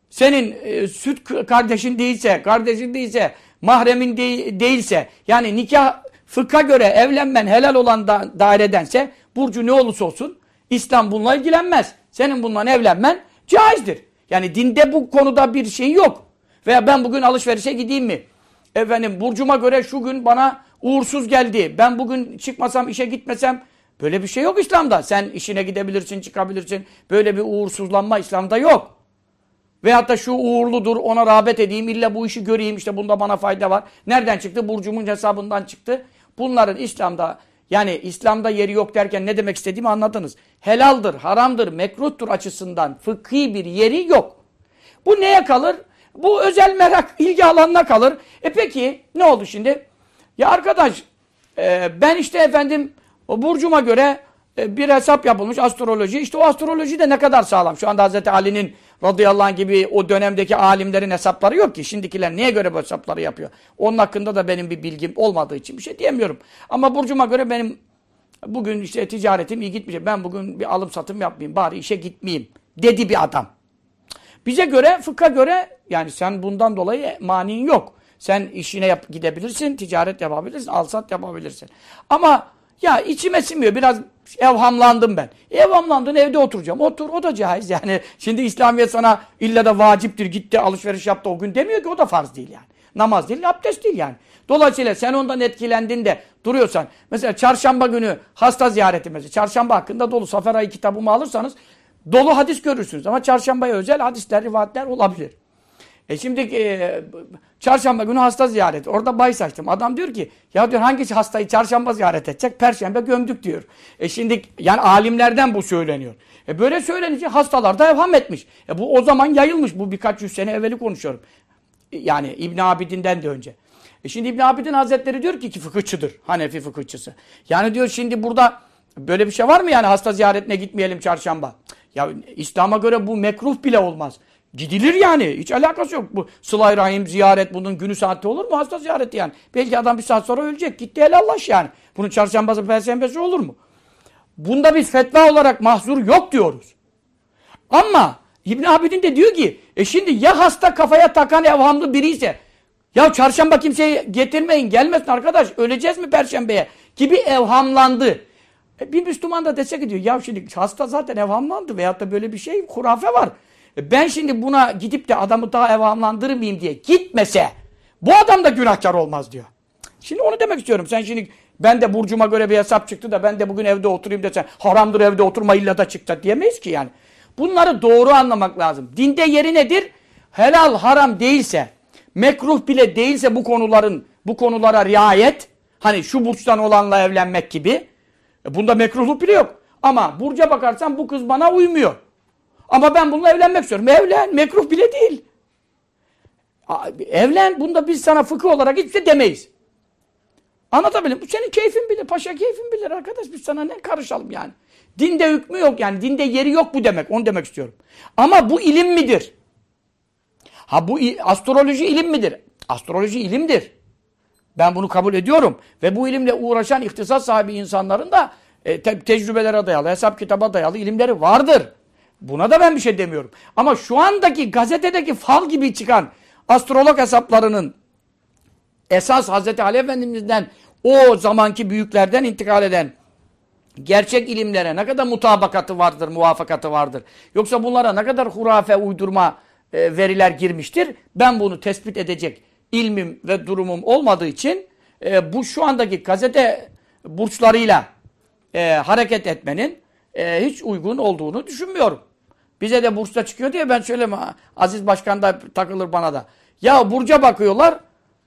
Senin e, süt kardeşin değilse, kardeşin değilse, mahremin de değilse, yani nikah fıkha göre evlenmen helal olan da, dairedense, burcu ne olursa olsun, İslam bununla ilgilenmez. senin bundan evlenmen caizdir. Yani dinde bu konuda bir şey yok. Veya ben bugün alışverişe gideyim mi? Efendim burcuma göre şu gün bana uğursuz geldi. Ben bugün çıkmasam, işe gitmesem böyle bir şey yok İslam'da. Sen işine gidebilirsin, çıkabilirsin. Böyle bir uğursuzlanma İslam'da yok. Veyahut da şu uğurludur, ona rağbet edeyim, illa bu işi göreyim, işte bunda bana fayda var. Nereden çıktı? Burcumun hesabından çıktı. Bunların İslam'da, yani İslam'da yeri yok derken ne demek istediğimi anladınız. Helaldir, haramdır, mekruhtur açısından fıkhi bir yeri yok. Bu neye kalır? Bu özel merak, ilgi alanına kalır. E peki ne oldu şimdi? Ya arkadaş e, ben işte efendim o burcuma göre e, bir hesap yapılmış astroloji. İşte o astroloji de ne kadar sağlam. Şu anda Hazreti Ali'nin radıyallahu anh gibi o dönemdeki alimlerin hesapları yok ki. Şimdikiler niye göre bu hesapları yapıyor? Onun hakkında da benim bir bilgim olmadığı için bir şey diyemiyorum. Ama burcuma göre benim bugün işte ticaretim iyi gitmeyecek. Ben bugün bir alım satım yapmayayım. Bari işe gitmeyeyim. Dedi bir adam. Bize göre, fıkha göre yani sen bundan dolayı manin yok. Sen işine yap, gidebilirsin, ticaret yapabilirsin, alsat yapabilirsin. Ama ya içime sinmiyor. Biraz evhamlandım ben. Evhamlandın evde oturacağım. Otur o da caiz yani. Şimdi İslamiyet sana illa da vaciptir. Gitti alışveriş yaptı o gün demiyor ki o da farz değil yani. Namaz değil, abdest değil yani. Dolayısıyla sen ondan etkilendin de duruyorsan. Mesela çarşamba günü hasta ziyareti mesela. Çarşamba hakkında dolu Safer ayı kitabımı alırsanız dolu hadis görürsünüz. Ama çarşambaya özel hadisler, rivayetler olabilir. E şimdi e, çarşamba günü hasta ziyareti. Orada bahis açtım. Adam diyor ki ya diyor hangisi hastayı çarşamba ziyaret edecek? Perşembe gömdük diyor. E şimdi yani alimlerden bu söyleniyor. E böyle söylenince hastalar da evham etmiş. E bu o zaman yayılmış. Bu birkaç yüz sene evveli konuşuyorum. E, yani İbn Abidin'den de önce. E şimdi İbn Abidin Hazretleri diyor ki ki fıkıhçıdır. Hanefi fıkıhçısı. Yani diyor şimdi burada böyle bir şey var mı yani hasta ziyaretine gitmeyelim çarşamba? Ya İslam'a göre bu mekruh bile olmaz. Gidilir yani. Hiç alakası yok. Bu sıla rahim ziyaret bunun günü saati olur mu? Hasta ziyareti yani. Belki adam bir saat sonra ölecek. Gitti helallaş yani. Bunun çarşambası perşembesi olur mu? Bunda bir fetva olarak mahzur yok diyoruz. Ama İbn Abidin de diyor ki e şimdi ya hasta kafaya takan evhamlı biri ise ya çarşamba kimseyi getirmeyin gelmesin arkadaş öleceğiz mi perşembeye gibi evhamlandı. E bir Müslüman da dese ki diyor ya şimdi hasta zaten evhamlandı veyahut da böyle bir şey hurafe var. E ben şimdi buna gidip de adamı daha evhamlandırmayayım diye gitmese bu adam da günahkar olmaz diyor. Şimdi onu demek istiyorum. Sen şimdi ben de burcuma göre bir hesap çıktı da ben de bugün evde oturayım desen haramdır evde oturma illa da çıktı diyemeyiz ki yani. Bunları doğru anlamak lazım. Dinde yeri nedir? Helal haram değilse, mekruh bile değilse bu konuların bu konulara riayet, hani şu burçtan olanla evlenmek gibi. E bunda mekruhluk bile yok. Ama burca bakarsan bu kız bana uymuyor. Ama ben bununla evlenmek istiyorum. Evlen. Mekruh bile değil. Evlen. Bunda biz sana fıkıh olarak hiçbir şey demeyiz. Anlatabildim. Bu senin keyfin bilir. Paşa keyfin bilir arkadaş. Biz sana ne karışalım yani. Dinde hükmü yok yani. Dinde yeri yok bu demek. Onu demek istiyorum. Ama bu ilim midir? Ha bu astroloji ilim midir? Astroloji ilimdir. Ben bunu kabul ediyorum. Ve bu ilimle uğraşan ihtisas sahibi insanların da e, te tecrübelere dayalı, hesap kitaba dayalı ilimleri vardır. Buna da ben bir şey demiyorum. Ama şu andaki gazetedeki fal gibi çıkan astrolog hesaplarının esas Hazreti Ali Efendimiz'den o zamanki büyüklerden intikal eden gerçek ilimlere ne kadar mutabakatı vardır, muvafakatı vardır. Yoksa bunlara ne kadar hurafe, uydurma e, veriler girmiştir. Ben bunu tespit edecek ilmim ve durumum olmadığı için e, bu şu andaki gazete burçlarıyla e, hareket etmenin e, hiç uygun olduğunu düşünmüyorum. Bize de burçta çıkıyor diye ben söyleme. Aziz Başkan da takılır bana da. Ya burca bakıyorlar.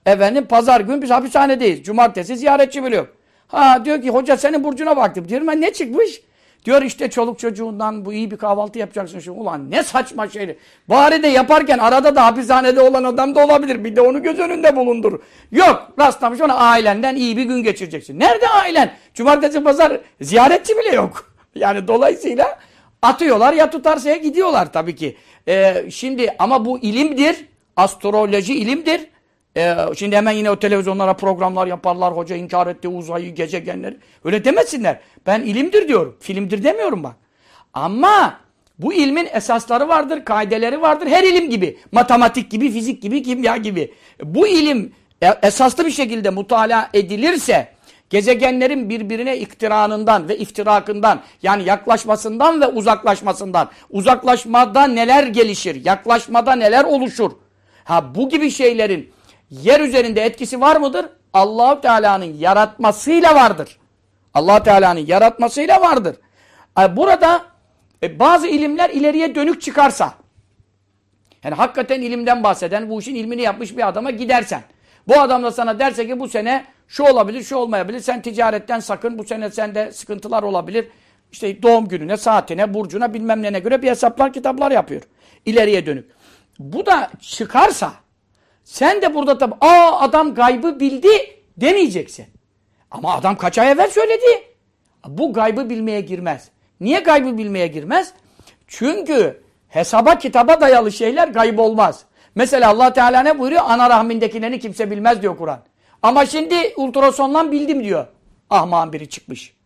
Efendim pazar gün biz hapishanedeyiz. Cumartesi ziyaretçi biliyor. Ha diyor ki hoca senin burcuna baktım. Diyorum ben ne çıkmış? Diyor işte çoluk çocuğundan bu iyi bir kahvaltı yapacaksın. Şimdi. Ulan ne saçma şey. Bari de yaparken arada da hapishanede olan adam da olabilir. Bir de onu göz önünde bulundur. Yok rastlamış ona ailenden iyi bir gün geçireceksin. Nerede ailen? Cumartesi pazar ziyaretçi bile yok. Yani dolayısıyla Atıyorlar ya tutarsa ya gidiyorlar tabii ki. Ee, şimdi ama bu ilimdir. Astroloji ilimdir. Ee, şimdi hemen yine o televizyonlara programlar yaparlar. Hoca inkar etti uzayı, gezegenleri. Öyle demesinler. Ben ilimdir diyorum. Filmdir demiyorum bak. Ama bu ilmin esasları vardır, kaideleri vardır. Her ilim gibi. Matematik gibi, fizik gibi, kimya gibi. Bu ilim e, esaslı bir şekilde mutala edilirse, gezegenlerin birbirine iktiranından ve iftirakından yani yaklaşmasından ve uzaklaşmasından uzaklaşmada neler gelişir, yaklaşmada neler oluşur? Ha bu gibi şeylerin yer üzerinde etkisi var mıdır? Allahu Teala'nın yaratmasıyla vardır. Allah Teala'nın yaratmasıyla vardır. Burada e, bazı ilimler ileriye dönük çıkarsa yani hakikaten ilimden bahseden, bu işin ilmini yapmış bir adama gidersen. Bu adam da sana derse ki bu sene şu olabilir, şu olmayabilir. Sen ticaretten sakın, bu sene sende sıkıntılar olabilir. İşte doğum gününe, saatine, burcuna bilmem nene göre bir hesaplar, kitaplar yapıyor. İleriye dönük. Bu da çıkarsa sen de burada tabi aa adam gaybı bildi demeyeceksin. Ama adam kaç ay evvel söyledi. Bu gaybı bilmeye girmez. Niye gaybı bilmeye girmez? Çünkü hesaba kitaba dayalı şeyler gayb olmaz. Mesela Allah Teala ne buyuruyor? Ana rahmindekilerini kimse bilmez diyor Kur'an. Ama şimdi ultrasondan bildim diyor. Ahmağın biri çıkmış.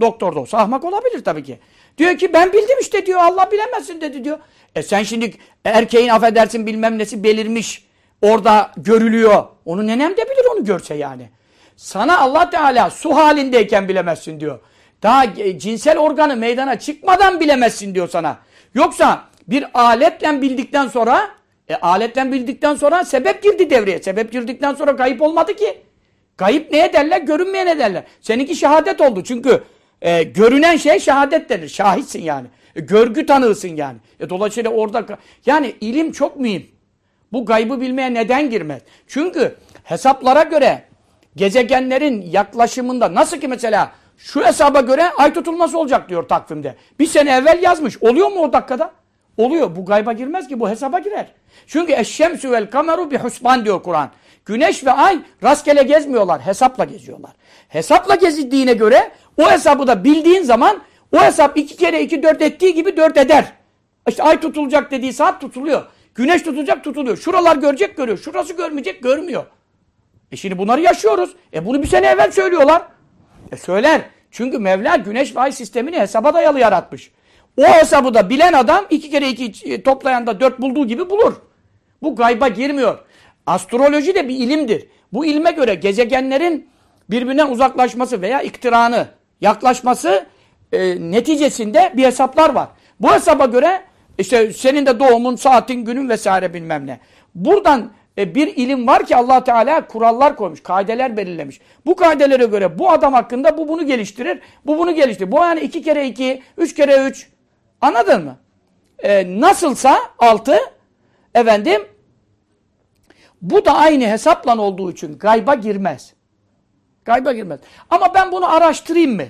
Doktor da olsa ahmak olabilir tabii ki. Diyor ki ben bildim işte diyor. Allah bilemezsin dedi diyor. E sen şimdi erkeğin affedersin bilmem nesi belirmiş. Orada görülüyor. Onu nenem de bilir onu görse yani. Sana Allah Teala su halindeyken bilemezsin diyor. Daha e, cinsel organı meydana çıkmadan bilemezsin diyor sana. Yoksa bir aletle bildikten sonra e aletten bildikten sonra sebep girdi devreye. Sebep girdikten sonra kayıp olmadı ki. Kayıp neye derler? Görünmeye ne derler? Seninki şehadet oldu. Çünkü e, görünen şey şehadet denir. Şahitsin yani. E, görgü tanığısın yani. E, dolayısıyla orada yani ilim çok mühim. Bu gaybı bilmeye neden girmez? Çünkü hesaplara göre gezegenlerin yaklaşımında nasıl ki mesela şu hesaba göre ay tutulması olacak diyor takvimde. Bir sene evvel yazmış. Oluyor mu o dakikada? Oluyor. Bu gayba girmez ki. Bu hesaba girer. Çünkü eşşemsü vel kameru bi husban diyor Kur'an. Güneş ve ay rastgele gezmiyorlar. Hesapla geziyorlar. Hesapla gezildiğine göre o hesabı da bildiğin zaman o hesap iki kere iki dört ettiği gibi dört eder. İşte ay tutulacak dediği saat tutuluyor. Güneş tutulacak tutuluyor. Şuralar görecek görüyor. Şurası görmeyecek görmüyor. E şimdi bunları yaşıyoruz. E bunu bir sene evvel söylüyorlar. E söyler. Çünkü Mevla güneş ve ay sistemini hesaba dayalı yaratmış. O hesabı da bilen adam iki kere iki e, toplayan da dört bulduğu gibi bulur. Bu gayba girmiyor. Astroloji de bir ilimdir. Bu ilme göre gezegenlerin birbirinden uzaklaşması veya iktiranı, yaklaşması e, neticesinde bir hesaplar var. Bu hesaba göre işte senin de doğumun, saatin, günün vesaire bilmem ne. Buradan e, bir ilim var ki allah Teala kurallar koymuş, kaideler belirlemiş. Bu kaidelere göre bu adam hakkında bu bunu geliştirir, bu bunu geliştirir. Bu yani iki kere iki, üç kere üç. Anladın mı? E, nasılsa altı, efendim, bu da aynı hesaplan olduğu için gayba girmez. Gayba girmez. Ama ben bunu araştırayım mı?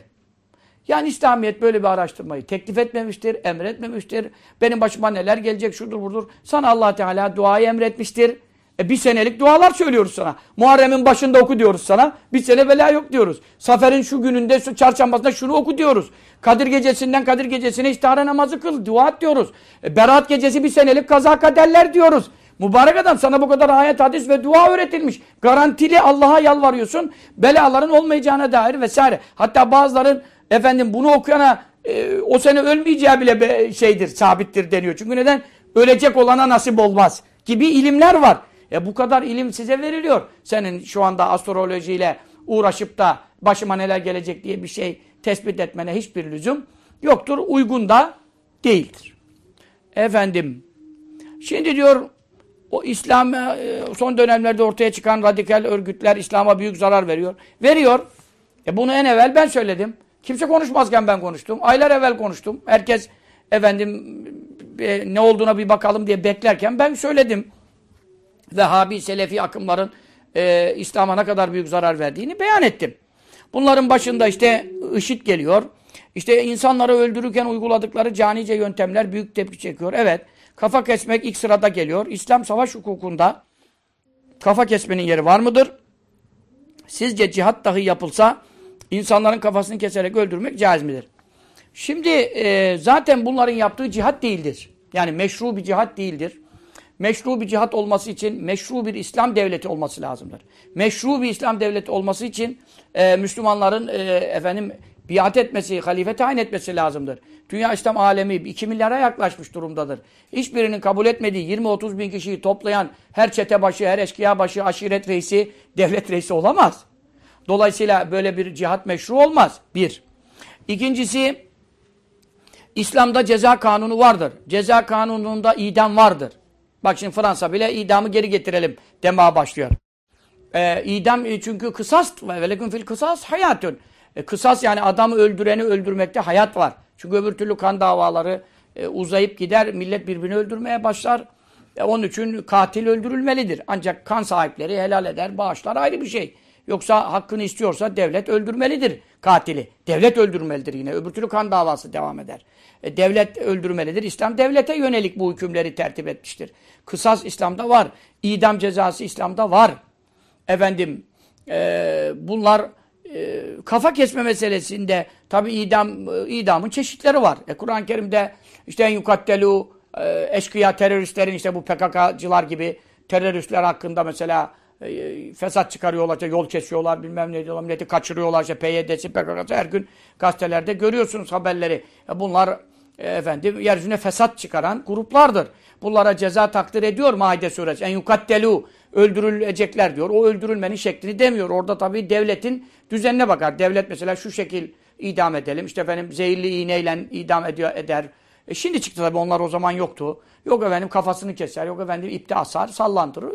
Yani İslamiyet böyle bir araştırmayı teklif etmemiştir, emretmemiştir. Benim başıma neler gelecek şudur budur. Sana allah Teala duayı emretmiştir. E bir senelik dualar söylüyoruz sana. Muharrem'in başında oku diyoruz sana. Bir sene bela yok diyoruz. Safer'in şu gününde, şu çarşambasında şunu oku diyoruz. Kadir gecesinden Kadir gecesine istihare namazı kıl, dua et diyoruz. E, Berat gecesi bir senelik kaza kaderler diyoruz. Mübarek adam sana bu kadar ayet, hadis ve dua öğretilmiş. Garantili Allah'a yalvarıyorsun. Belaların olmayacağına dair vesaire. Hatta bazıların efendim bunu okuyana e, o sene ölmeyeceği bile şeydir, sabittir deniyor. Çünkü neden? Ölecek olana nasip olmaz gibi ilimler var. E bu kadar ilim size veriliyor. Senin şu anda astrolojiyle uğraşıp da başıma neler gelecek diye bir şey tespit etmene hiçbir lüzum yoktur. Uygun da değildir. Efendim, şimdi diyor o İslam e, son dönemlerde ortaya çıkan radikal örgütler İslam'a büyük zarar veriyor. Veriyor. E bunu en evvel ben söyledim. Kimse konuşmazken ben konuştum. Aylar evvel konuştum. Herkes efendim e, ne olduğuna bir bakalım diye beklerken ben söyledim. Vehhabi, Selefi akımların e, İslam'a ne kadar büyük zarar verdiğini beyan ettim. Bunların başında işte IŞİD geliyor. İşte insanları öldürürken uyguladıkları canice yöntemler büyük tepki çekiyor. Evet, kafa kesmek ilk sırada geliyor. İslam savaş hukukunda kafa kesmenin yeri var mıdır? Sizce cihat dahi yapılsa insanların kafasını keserek öldürmek caiz midir? Şimdi e, zaten bunların yaptığı cihat değildir. Yani meşru bir cihat değildir meşru bir cihat olması için meşru bir İslam devleti olması lazımdır. Meşru bir İslam devleti olması için e, Müslümanların e, efendim biat etmesi, halife tayin etmesi lazımdır. Dünya İslam alemi 2 milyara yaklaşmış durumdadır. Hiçbirinin kabul etmediği 20-30 bin kişiyi toplayan her çete başı, her eşkıya başı, aşiret reisi, devlet reisi olamaz. Dolayısıyla böyle bir cihat meşru olmaz. Bir. İkincisi, İslam'da ceza kanunu vardır. Ceza kanununda idam vardır. Bak şimdi Fransa bile idamı geri getirelim demeye başlıyor. Ee, idam e, çünkü kısas ve velekün fil kısas hayatun. E, kısas yani adamı öldüreni öldürmekte hayat var. Çünkü öbür türlü kan davaları e, uzayıp gider, millet birbirini öldürmeye başlar. E, onun için katil öldürülmelidir. Ancak kan sahipleri helal eder, bağışlar ayrı bir şey. Yoksa hakkını istiyorsa devlet öldürmelidir katili. Devlet öldürmelidir yine. Öbür türlü kan davası devam eder. E, devlet öldürmelidir. İslam devlete yönelik bu hükümleri tertip etmiştir. Kısas İslam'da var. İdam cezası İslam'da var. Efendim e, bunlar e, kafa kesme meselesinde tabi idam, e, idamın çeşitleri var. E, Kur'an-ı Kerim'de işte en yukattelu e, eşkıya teröristlerin işte bu PKK'cılar gibi teröristler hakkında mesela e, fesat çıkarıyorlar, işte yol kesiyorlar, bilmem ne diyorlar, milleti kaçırıyorlar, işte PYD'si, PKK'sı her gün gazetelerde görüyorsunuz haberleri. E, bunlar efendim yeryüzüne fesat çıkaran gruplardır. Bunlara ceza takdir ediyor Maide suresi. En yukattelu öldürülecekler diyor. O öldürülmenin şeklini demiyor. Orada tabii devletin düzenine bakar. Devlet mesela şu şekil idam edelim. İşte efendim zehirli iğneyle idam ediyor eder. E şimdi çıktı tabii onlar o zaman yoktu. Yok efendim kafasını keser, yok efendim ipte asar, sallandırır.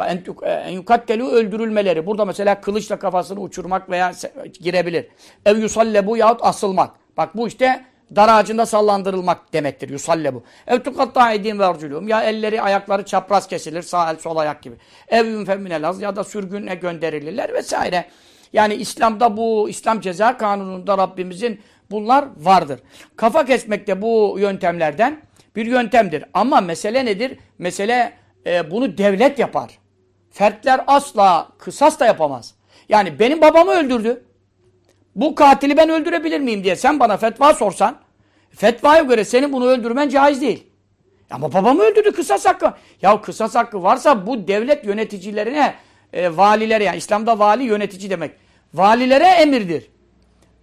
En yukattelu öldürülmeleri. Burada mesela kılıçla kafasını uçurmak veya girebilir. Ev yusallebu yahut asılmak. Bak bu işte dar ağacında sallandırılmak demektir. Yusallebu. Ev tukatta edin ve. Ya elleri ayakları çapraz kesilir. Sağ el sol ayak gibi. Ev yünfemminelaz ya da sürgüne gönderilirler vesaire. Yani İslam'da bu İslam ceza kanununda Rabbimizin bunlar vardır. Kafa kesmek de bu yöntemlerden bir yöntemdir. Ama mesele nedir? Mesele e, bunu devlet yapar. Fertler asla kısas da yapamaz. Yani benim babamı öldürdü. Bu katili ben öldürebilir miyim diye sen bana fetva sorsan, fetvaya göre senin bunu öldürmen caiz değil. Ama babamı öldürdü kısas hakkı. Ya kısas hakkı varsa bu devlet yöneticilerine, e, valilere yani İslam'da vali yönetici demek. Valilere emirdir.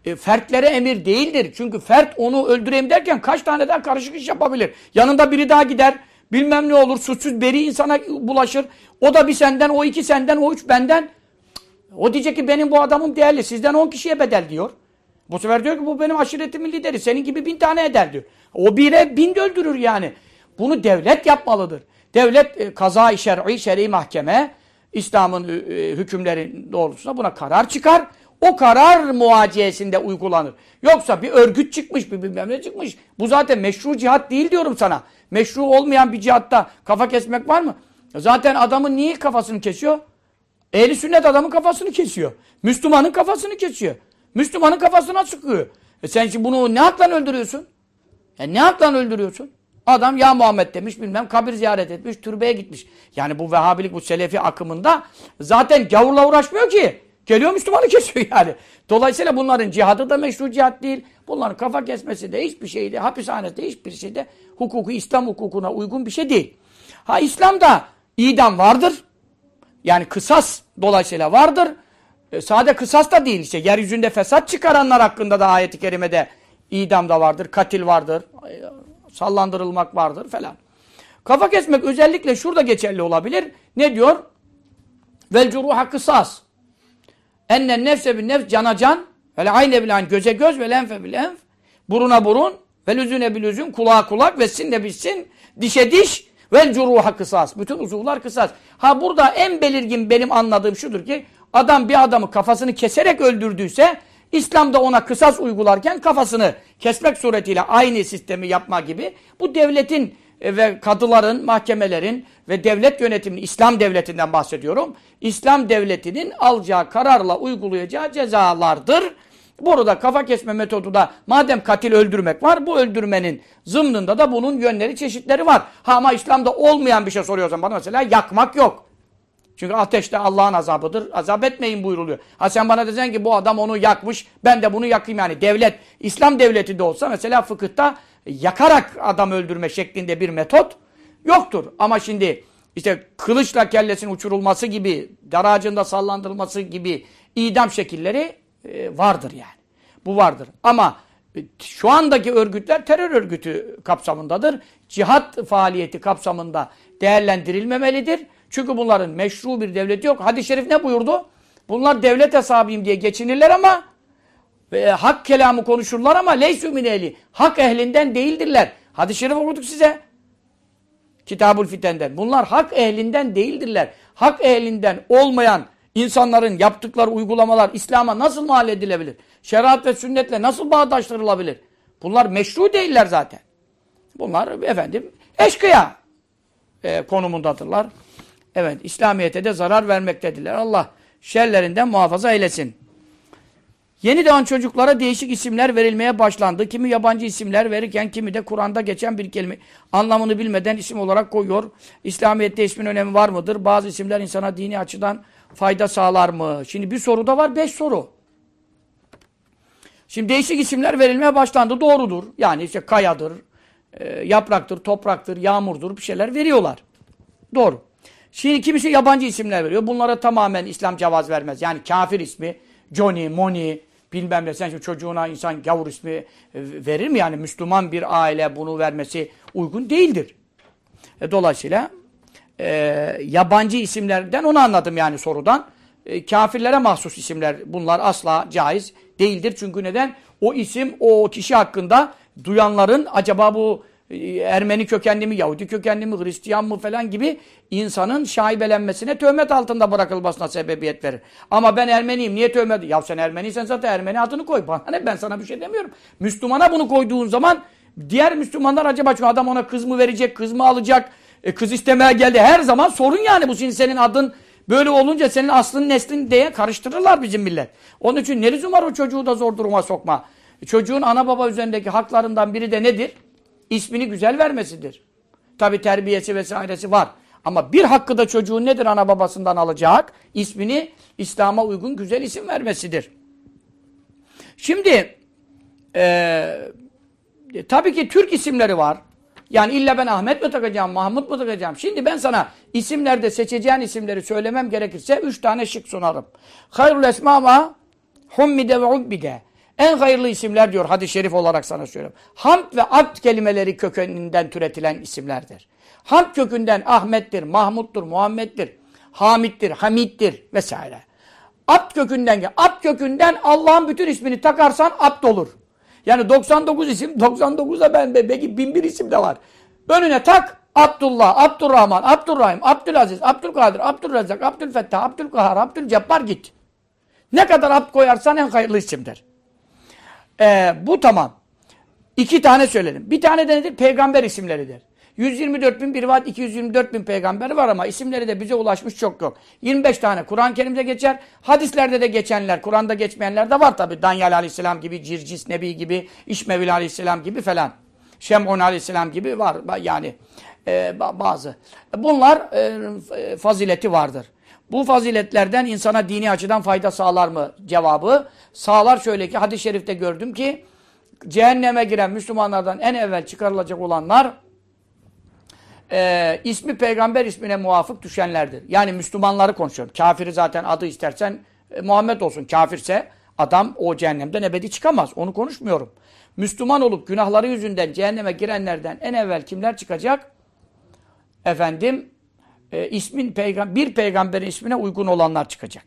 E, fertlere emir değildir. Çünkü fert onu öldüreyim derken kaç taneden karışık iş yapabilir. Yanında biri daha gider. Bilmem ne olur. Suçsuz beri insana bulaşır. O da bir senden, o iki senden, o üç benden. O diyecek ki benim bu adamım değerli. Sizden on kişiye bedel diyor. Bu sefer diyor ki bu benim aşiretimin lideri. Senin gibi bin tane eder diyor. O bire bin öldürür yani. Bunu devlet yapmalıdır. Devlet e, kaza-i şer'i, şer'i mahkeme İslam'ın e, e, hükümleri doğrultusunda buna karar çıkar. O karar muaciyesinde uygulanır. Yoksa bir örgüt çıkmış, bir bilmem ne çıkmış. Bu zaten meşru cihat değil diyorum sana. Meşru olmayan bir cihatta kafa kesmek var mı? Zaten adamın niye kafasını kesiyor? Ehli sünnet adamın kafasını kesiyor. Müslümanın kafasını kesiyor. Müslümanın kafasına sıkıyor. E sen şimdi bunu ne hakla öldürüyorsun? Ya e ne hakla öldürüyorsun? Adam ya Muhammed demiş bilmem kabir ziyaret etmiş, türbeye gitmiş. Yani bu Vehhabilik, bu Selefi akımında zaten gavurla uğraşmıyor ki. Geliyor Müslümanı kesiyor yani. Dolayısıyla bunların cihadı da meşru cihat değil. Bunların kafa kesmesi de hiçbir şeyde, hapishanede hiçbir şeyde hukuku, İslam hukukuna uygun bir şey değil. Ha İslam'da idam vardır. Yani kısas dolayısıyla vardır. E, sade kısas da değil işte. Yeryüzünde fesat çıkaranlar hakkında da ayeti kerimede idam da vardır, katil vardır, sallandırılmak vardır falan. Kafa kesmek özellikle şurada geçerli olabilir. Ne diyor? Vel curuha kısas. Ennen nefse bin nefs cana can. Vel ayne bil göze göz ve lenfe bil enf. Buruna burun. Ve lüzüne bil lüzün. Kulağa kulak ve sinne bil sin. Dişe diş. Vel curuha kısas. Bütün uzuvlar kısas. Ha burada en belirgin benim anladığım şudur ki adam bir adamı kafasını keserek öldürdüyse İslam'da ona kısas uygularken kafasını kesmek suretiyle aynı sistemi yapma gibi bu devletin e, ve kadıların, mahkemelerin ve devlet yönetiminin, İslam devletinden bahsediyorum. İslam devletinin alacağı kararla uygulayacağı cezalardır. Burada kafa kesme metodu da madem katil öldürmek var bu öldürmenin zımnında da bunun yönleri çeşitleri var. Ha ama İslam'da olmayan bir şey soruyorsan bana mesela yakmak yok. Çünkü ateşte Allah'ın azabıdır. Azap etmeyin buyruluyor. Ha sen bana desen ki bu adam onu yakmış ben de bunu yakayım yani. Devlet, İslam devleti de olsa mesela fıkıhta yakarak adam öldürme şeklinde bir metot yoktur. Ama şimdi işte kılıçla kellesinin uçurulması gibi, dar ağacında sallandırılması gibi idam şekilleri e, vardır yani. Bu vardır. Ama e, şu andaki örgütler terör örgütü kapsamındadır. Cihat faaliyeti kapsamında değerlendirilmemelidir. Çünkü bunların meşru bir devleti yok. Hadis-i şerif ne buyurdu? Bunlar devlet hesabıyım diye geçinirler ama ve hak kelamı konuşurlar ama leysü min ehli. Hak ehlinden değildirler. Hadis-i şerif okuduk size. Kitabul Fiten'den. Bunlar hak ehlinden değildirler. Hak ehlinden olmayan insanların yaptıkları uygulamalar İslam'a nasıl mal edilebilir? Şeriat ve sünnetle nasıl bağdaştırılabilir? Bunlar meşru değiller zaten. Bunlar efendim eşkıya e, konumundadırlar. Evet, İslamiyet'e de zarar vermektedirler. Allah şerlerinden muhafaza eylesin. Yeni doğan çocuklara değişik isimler verilmeye başlandı. Kimi yabancı isimler verirken kimi de Kur'an'da geçen bir kelime anlamını bilmeden isim olarak koyuyor. İslamiyet'te ismin önemi var mıdır? Bazı isimler insana dini açıdan fayda sağlar mı? Şimdi bir soru da var, beş soru. Şimdi değişik isimler verilmeye başlandı. Doğrudur. Yani işte kayadır, e, yapraktır, topraktır, yağmurdur bir şeyler veriyorlar. Doğru. Şimdi kimisi yabancı isimler veriyor. Bunlara tamamen İslam cevaz vermez. Yani kafir ismi, Johnny, Moni, bilmem ne. Sen şimdi çocuğuna insan gavur ismi e, verir mi? Yani Müslüman bir aile bunu vermesi uygun değildir. E, dolayısıyla e, yabancı isimlerden onu anladım yani sorudan. E, kafirlere mahsus isimler bunlar asla caiz değildir. Çünkü neden? O isim o kişi hakkında duyanların acaba bu e, Ermeni kökenli mi, Yahudi kökenli mi, Hristiyan mı falan gibi insanın şaibelenmesine, töhmet altında bırakılmasına sebebiyet verir. Ama ben Ermeniyim, niye töhmet? Ya sen Ermeniysen zaten Ermeni adını koy. Bana ne, ben sana bir şey demiyorum. Müslümana bunu koyduğun zaman diğer Müslümanlar acaba çünkü adam ona kız mı verecek, kız mı alacak, e, kız istemeye geldi. Her zaman sorun yani bu şimdi senin adın böyle olunca senin aslın neslin diye karıştırırlar bizim millet. Onun için ne lüzum var o çocuğu da zor duruma sokma. Çocuğun ana baba üzerindeki haklarından biri de nedir? İsmini güzel vermesidir. Tabi terbiyesi vesairesi var. Ama bir hakkı da çocuğun nedir ana babasından alacak? İsmini İslam'a uygun güzel isim vermesidir. Şimdi e, tabii ki Türk isimleri var. Yani illa ben Ahmet mi takacağım, Mahmut mu takacağım? Şimdi ben sana isimlerde seçeceğin isimleri söylemem gerekirse üç tane şık sunarım. Hayrul esmama hummide ve ubbide. En hayırlı isimler diyor hadis-i şerif olarak sana söylüyorum. Hamd ve abd kelimeleri kökeninden türetilen isimlerdir. Hamd kökünden Ahmet'tir, Mahmut'tur, Muhammed'dir, Hamid'dir, Hamid'dir vesaire. Abd kökünden. Abd kökünden Allah'ın bütün ismini takarsan abd olur. Yani 99 isim, 99'da bende belki bin bir isim de var. Önüne tak Abdullah, Abdurrahman, Abdurrahim, Abdülaziz, Abdülkadir, Abdülrezzak, Abdülfettah, Abdülkahar, Abdülcebbar git. Ne kadar abd koyarsan en hayırlı isimdir. Ee, bu tamam. İki tane söyledim. Bir tane de nedir? Peygamber isimleridir. 124 bin bir var, 224 bin peygamber var ama isimleri de bize ulaşmış çok yok. 25 tane Kur'an-ı Kerim'de geçer. Hadislerde de geçenler, Kur'an'da geçmeyenler de var tabi. Danyal Aleyhisselam gibi, Circis Nebi gibi, İşmevil Aleyhisselam gibi falan. Şem'un Aleyhisselam gibi var yani e, bazı. Bunlar e, fazileti vardır. Bu faziletlerden insana dini açıdan fayda sağlar mı cevabı? Sağlar şöyle ki hadis-i şerifte gördüm ki cehenneme giren Müslümanlardan en evvel çıkarılacak olanlar e, ismi peygamber ismine muvafık düşenlerdir. Yani Müslümanları konuşuyorum. Kafiri zaten adı istersen e, Muhammed olsun. Kafirse adam o cehennemden ebedi çıkamaz. Onu konuşmuyorum. Müslüman olup günahları yüzünden cehenneme girenlerden en evvel kimler çıkacak? Efendim e, ismin peygam bir peygamberin ismine uygun olanlar çıkacak.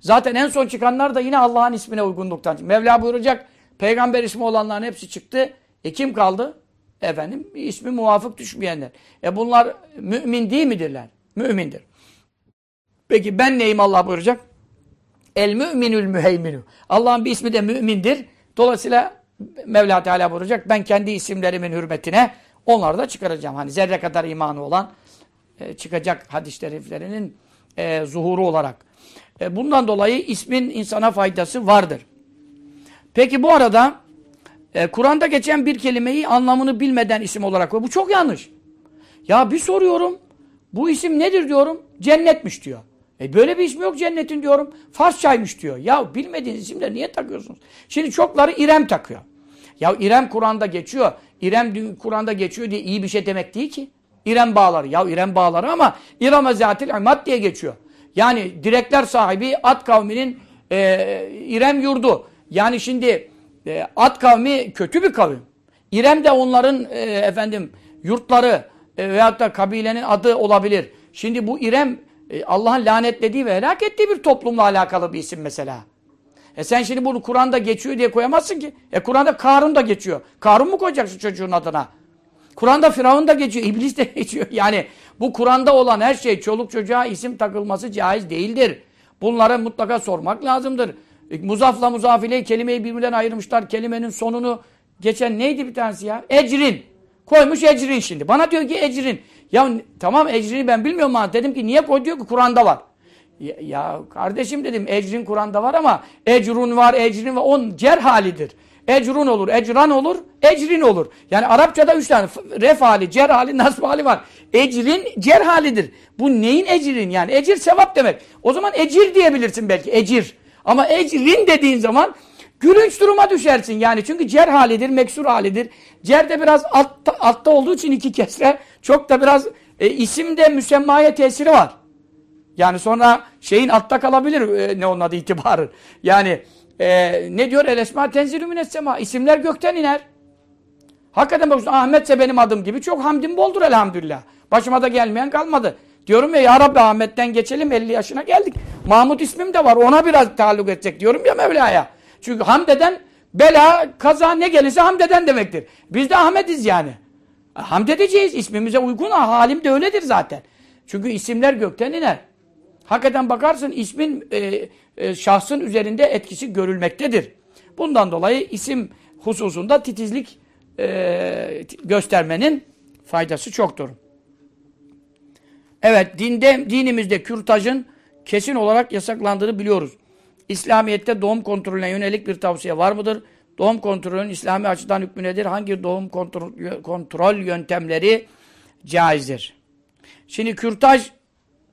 Zaten en son çıkanlar da yine Allah'ın ismine uygunluktan. Mevla buyuracak peygamber ismi olanların hepsi çıktı. E kim kaldı? Efendim ismi muvafık düşmeyenler. E bunlar mümin değil midirler? Mümindir. Peki ben neyim Allah buyuracak? El müminül müheyminu. Allah'ın bir ismi de mümindir. Dolayısıyla Mevla Teala buyuracak. Ben kendi isimlerimin hürmetine onları da çıkaracağım. Hani zerre kadar imanı olan e, çıkacak hadis-i şeriflerinin e, zuhuru olarak. E, bundan dolayı ismin insana faydası vardır. Peki bu arada e, Kur'an'da geçen bir kelimeyi anlamını bilmeden isim olarak koy. Bu çok yanlış. Ya bir soruyorum. Bu isim nedir diyorum. Cennetmiş diyor. E böyle bir ismi yok cennetin diyorum. Farsçaymış diyor. Ya bilmediğiniz isimleri niye takıyorsunuz? Şimdi çokları İrem takıyor. Ya İrem Kur'an'da geçiyor. İrem Kur'an'da geçiyor diye iyi bir şey demek değil ki. İrem bağları. Ya İrem bağları ama İrem zatil imad diye geçiyor. Yani direkler sahibi At kavminin e, İrem yurdu. Yani şimdi e, At kavmi kötü bir kavim. İrem de onların e, efendim yurtları e, veyahut da kabilenin adı olabilir. Şimdi bu İrem e, Allah'ın lanetlediği ve helak ettiği bir toplumla alakalı bir isim mesela. E sen şimdi bunu Kur'an'da geçiyor diye koyamazsın ki. E Kur'an'da Karun da geçiyor. Karun mu koyacaksın çocuğun adına? Kur'an'da Firavun da geçiyor, İblis de geçiyor. Yani bu Kur'an'da olan her şey çoluk çocuğa isim takılması caiz değildir. Bunlara mutlaka sormak lazımdır. E, muzafla muzafileyi kelimeyi birbirinden ayırmışlar. Kelimenin sonunu geçen neydi bir tanesi ya? Ecrin. Koymuş ecrin şimdi. Bana diyor ki ecrin. Ya tamam ecrini ben bilmiyorum ama dedim ki niye koy diyor ki Kur'an'da var. Ya, ya kardeşim dedim ecrin Kur'an'da var ama ecrun var, ecrin var. On cer halidir. Ecrun olur, ecran olur, ecrin olur. Yani Arapçada üç tane ref hali, cer hali, nasb hali var. Ecrin cer halidir. Bu neyin ecrin yani? Ecir sevap demek. O zaman ecir diyebilirsin belki, ecir. Ama ecrin dediğin zaman gülünç duruma düşersin yani. Çünkü cer halidir, meksur halidir. Cer de biraz altta, altta olduğu için iki kesre çok da biraz e, isimde müsemmaya tesiri var. Yani sonra şeyin altta kalabilir e, ne onun adı itibarı. Yani e, ne diyor? El esma tenzilü minessema. İsimler gökten iner. Hakikaten bakıyorsun Ahmetse benim adım gibi çok hamdim boldur elhamdülillah. Başıma da gelmeyen kalmadı. Diyorum ya ya Rabbi Ahmet'ten geçelim 50 yaşına geldik. Mahmut ismim de var ona biraz taalluk edecek diyorum ya Mevla'ya. Çünkü hamdeden bela, kaza ne gelirse hamdeden demektir. Biz de Ahmet'iz yani. Hamd edeceğiz. ismimize uygun halim de öyledir zaten. Çünkü isimler gökten iner. Hakikaten bakarsın ismin e, e, şahsın üzerinde etkisi görülmektedir. Bundan dolayı isim hususunda titizlik e, göstermenin faydası çoktur. Evet, dinde, dinimizde kürtajın kesin olarak yasaklandığını biliyoruz. İslamiyet'te doğum kontrolüne yönelik bir tavsiye var mıdır? Doğum kontrolünün İslami açıdan hükmü nedir? Hangi doğum kontrol, yöntemleri caizdir? Şimdi kürtaj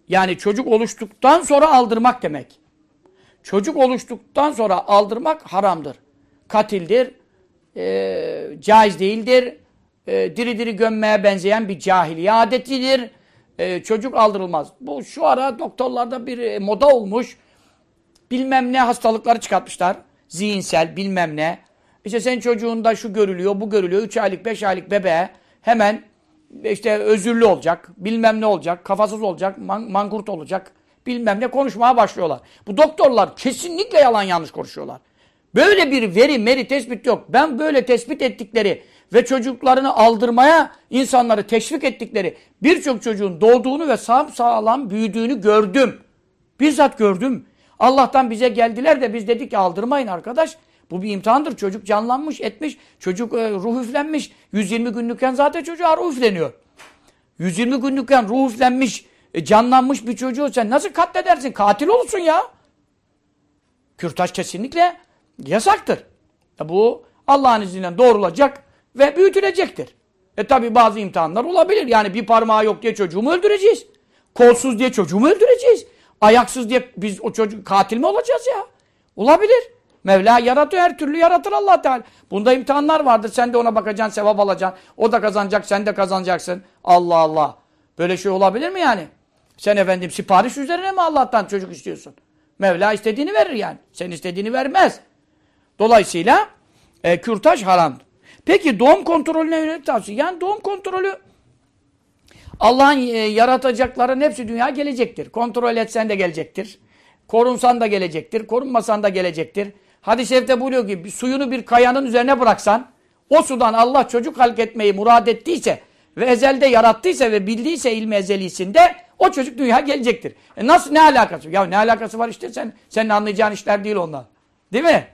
yani çocuk oluştuktan sonra aldırmak demek. Çocuk oluştuktan sonra aldırmak haramdır. Katildir, e, caiz değildir, e, diri diri gömmeye benzeyen bir cahiliye adetidir. E, çocuk aldırılmaz. Bu şu ara doktorlarda bir e, moda olmuş. Bilmem ne hastalıkları çıkartmışlar. Zihinsel bilmem ne. İşte senin çocuğunda şu görülüyor, bu görülüyor. 3 aylık, 5 aylık bebeğe hemen işte özürlü olacak, bilmem ne olacak, kafasız olacak, man mankurt olacak, bilmem ne konuşmaya başlıyorlar. Bu doktorlar kesinlikle yalan yanlış konuşuyorlar. Böyle bir veri, meri tespit yok. Ben böyle tespit ettikleri ve çocuklarını aldırmaya insanları teşvik ettikleri birçok çocuğun doğduğunu ve sağ sağlam büyüdüğünü gördüm. Bizzat gördüm. Allah'tan bize geldiler de biz dedik ki aldırmayın arkadaş. Bu bir imtihandır. Çocuk canlanmış, etmiş. Çocuk e, ruh üflenmiş. 120 günlükken zaten çocuğa ruh üfleniyor. 120 günlükken ruh üflenmiş, e, canlanmış bir çocuğu sen nasıl katledersin? Katil olursun ya. Kürtaj kesinlikle yasaktır. E, bu Allah'ın izniyle doğrulacak ve büyütülecektir. E tabi bazı imtihanlar olabilir. Yani bir parmağı yok diye çocuğumu öldüreceğiz. Kolsuz diye çocuğumu öldüreceğiz. Ayaksız diye biz o çocuk katil mi olacağız ya? Olabilir. Mevla yaratıyor her türlü yaratır allah Teala. Bunda imtihanlar vardır. Sen de ona bakacaksın, sevap alacaksın. O da kazanacak, sen de kazanacaksın. Allah Allah. Böyle şey olabilir mi yani? Sen efendim sipariş üzerine mi Allah'tan çocuk istiyorsun? Mevla istediğini verir yani. Sen istediğini vermez. Dolayısıyla e, kürtaj haram. Peki doğum kontrolüne yönelik tavsiye. Yani doğum kontrolü Allah'ın e, yaratacakların hepsi dünya gelecektir. Kontrol etsen de gelecektir. Korunsan da gelecektir. Korunmasan da gelecektir. Hadis-i şerifte buyuruyor ki suyunu bir kayanın üzerine bıraksan o sudan Allah çocuk halk etmeyi murad ettiyse ve ezelde yarattıysa ve bildiyse ilmi ezelisinde o çocuk dünya gelecektir. E nasıl ne alakası? Ya ne alakası var işte sen senin anlayacağın işler değil onlar. Değil mi?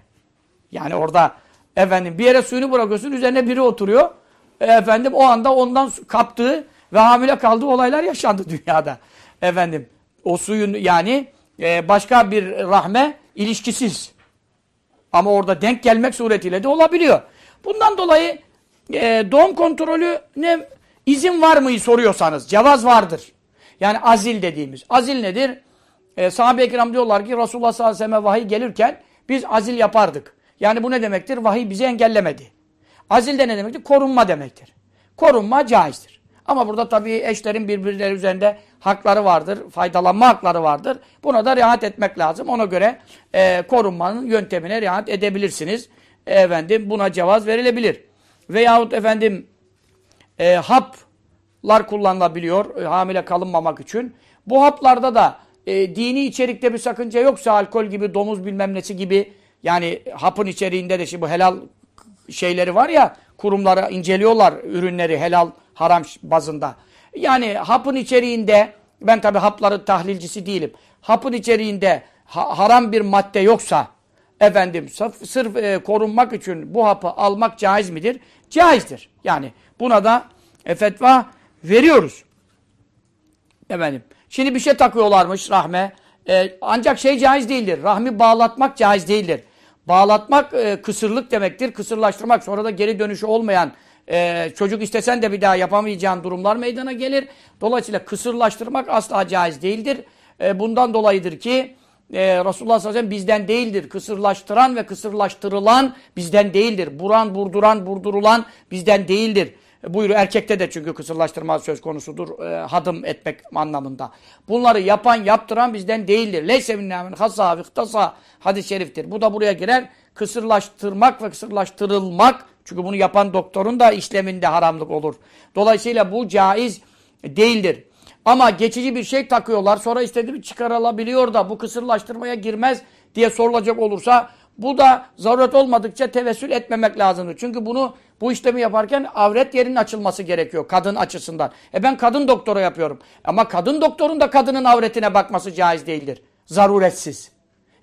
Yani orada efendim bir yere suyunu bırakıyorsun üzerine biri oturuyor. E, efendim o anda ondan kaptığı ve hamile kaldığı olaylar yaşandı dünyada. Efendim o suyun yani e, başka bir rahme ilişkisiz. Ama orada denk gelmek suretiyle de olabiliyor. Bundan dolayı e, doğum kontrolü ne izin var mı soruyorsanız cevaz vardır. Yani azil dediğimiz. Azil nedir? E, Sahabe-i diyorlar ki Resulullah sallallahu aleyhi ve sellem vahiy gelirken biz azil yapardık. Yani bu ne demektir? Vahiy bizi engellemedi. Azil de ne demektir? Korunma demektir. Korunma caizdir. Ama burada tabii eşlerin birbirleri üzerinde hakları vardır, faydalanma hakları vardır. Buna da riayet etmek lazım. Ona göre e, korunmanın yöntemine riayet edebilirsiniz. E, efendim buna cevaz verilebilir. Veyahut efendim e, haplar kullanılabiliyor e, hamile kalınmamak için. Bu haplarda da e, dini içerikte bir sakınca yoksa alkol gibi, domuz bilmem nesi gibi yani hapın içeriğinde de şimdi bu helal şeyleri var ya kurumları inceliyorlar ürünleri helal haram bazında. Yani hapın içeriğinde ben tabi hapların tahlilcisi değilim. Hapın içeriğinde ha, haram bir madde yoksa efendim sırf, sırf e, korunmak için bu hapı almak caiz midir? Caizdir. Yani buna da e, fetva veriyoruz. Efendim. Şimdi bir şey takıyorlarmış rahme. E, ancak şey caiz değildir. Rahmi bağlatmak caiz değildir. Bağlatmak e, kısırlık demektir. Kısırlaştırmak sonra da geri dönüşü olmayan e, çocuk istesen de bir daha yapamayacağın durumlar meydana gelir. Dolayısıyla kısırlaştırmak asla caiz değildir. E, bundan dolayıdır ki e, Resulullah sallallahu aleyhi ve sellem bizden değildir. Kısırlaştıran ve kısırlaştırılan bizden değildir. Buran, burduran, burdurulan bizden değildir. Buyuruyor erkekte de çünkü kısırlaştırma söz konusudur. E, hadım etmek anlamında. Bunları yapan, yaptıran bizden değildir. Leyse minnâmin hasâ vihtasa hadis-i şeriftir. Bu da buraya girer. Kısırlaştırmak ve kısırlaştırılmak çünkü bunu yapan doktorun da işleminde haramlık olur. Dolayısıyla bu caiz değildir. Ama geçici bir şey takıyorlar. Sonra istediğimi çıkarılabiliyor da bu kısırlaştırmaya girmez diye sorulacak olursa bu da zaruret olmadıkça tevessül etmemek lazımdır. Çünkü bunu bu işlemi yaparken avret yerinin açılması gerekiyor kadın açısından. E ben kadın doktora yapıyorum. Ama kadın doktorun da kadının avretine bakması caiz değildir. Zaruretsiz.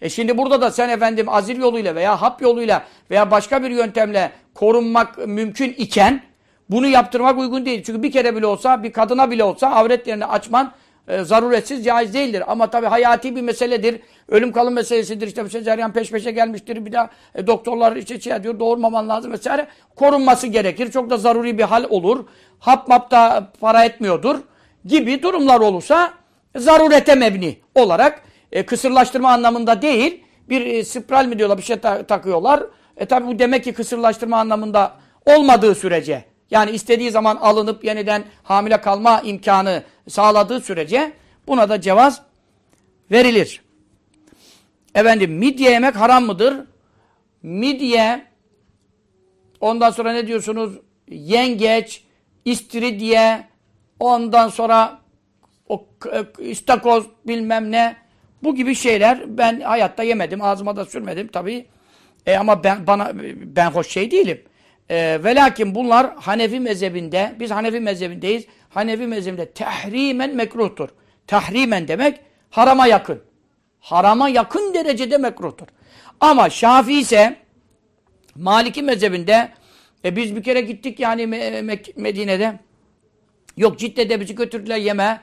E şimdi burada da sen efendim azil yoluyla veya hap yoluyla veya başka bir yöntemle korunmak mümkün iken bunu yaptırmak uygun değil. Çünkü bir kere bile olsa, bir kadına bile olsa avretlerini açman e, zaruretsiz, caiz değildir. Ama tabii hayati bir meseledir. Ölüm kalım meselesidir. İşte sezeryan peş peşe gelmiştir. Bir daha e, doktorlar işte şey diyor doğurmaman lazım vesaire. Korunması gerekir. Çok da zaruri bir hal olur. Hap map da para etmiyordur. Gibi durumlar olursa zarurete mebni olarak e, kısırlaştırma anlamında değil bir e, spiral mi diyorlar bir şey ta takıyorlar. E tabi bu demek ki kısırlaştırma anlamında olmadığı sürece yani istediği zaman alınıp yeniden hamile kalma imkanı sağladığı sürece buna da cevaz verilir. Efendim midye yemek haram mıdır? Midye ondan sonra ne diyorsunuz? Yengeç, istiridye ondan sonra o istakoz bilmem ne bu gibi şeyler ben hayatta yemedim. Ağzıma da sürmedim tabii. E ama ben bana ben hoş şey değilim. E, ve lakin bunlar Hanefi mezhebinde, biz Hanefi mezhebindeyiz. Hanefi mezhebinde tehrimen mekruhtur. Tahrimen demek harama yakın. Harama yakın derecede mekruhtur. Ama Şafii ise Maliki mezhebinde e biz bir kere gittik yani Medine'de. Yok Cidde'de bizi götürdüler yeme.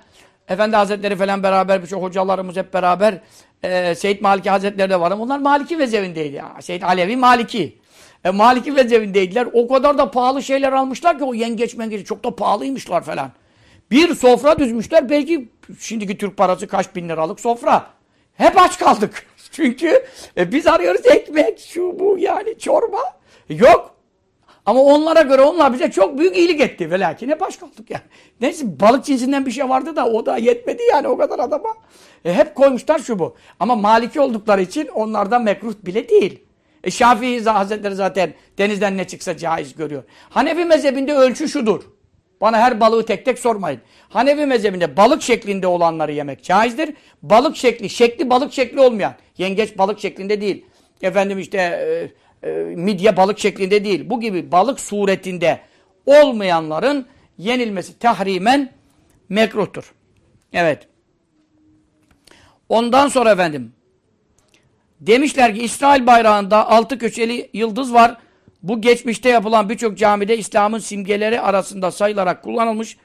Efendi Hazretleri falan beraber birçok hocalarımız hep beraber e, Seyyid Maliki Hazretleri de varım. Onlar Maliki mezhebindeydi ya. Seyyid Alevi Maliki. E, Maliki mezhebindeydiler. O kadar da pahalı şeyler almışlar ki o yengeç mengeç çok da pahalıymışlar falan. Bir sofra düzmüşler. Belki şimdiki Türk parası kaç bin liralık sofra. Hep aç kaldık. Çünkü e, biz arıyoruz ekmek, şu bu yani çorba. Yok. Ama onlara göre onlar bize çok büyük iyilik etti. Ve lakin hep aç kaldık yani. Neyse balık cinsinden bir şey vardı da o da yetmedi yani o kadar adama. E, hep koymuşlar şu bu. Ama maliki oldukları için onlardan mekruh bile değil. E Şafii Hazretleri zaten denizden ne çıksa caiz görüyor. Hanefi mezhebinde ölçü şudur. Bana her balığı tek tek sormayın. Hanefi mezhebinde balık şeklinde olanları yemek caizdir. Balık şekli, şekli balık şekli olmayan. Yengeç balık şeklinde değil. Efendim işte e, e, midye balık şeklinde değil. Bu gibi balık suretinde olmayanların yenilmesi tahrimen mekruhtur. Evet. Ondan sonra efendim Demişler ki İsrail bayrağında altı köşeli yıldız var. Bu geçmişte yapılan birçok camide İslam'ın simgeleri arasında sayılarak kullanılmış.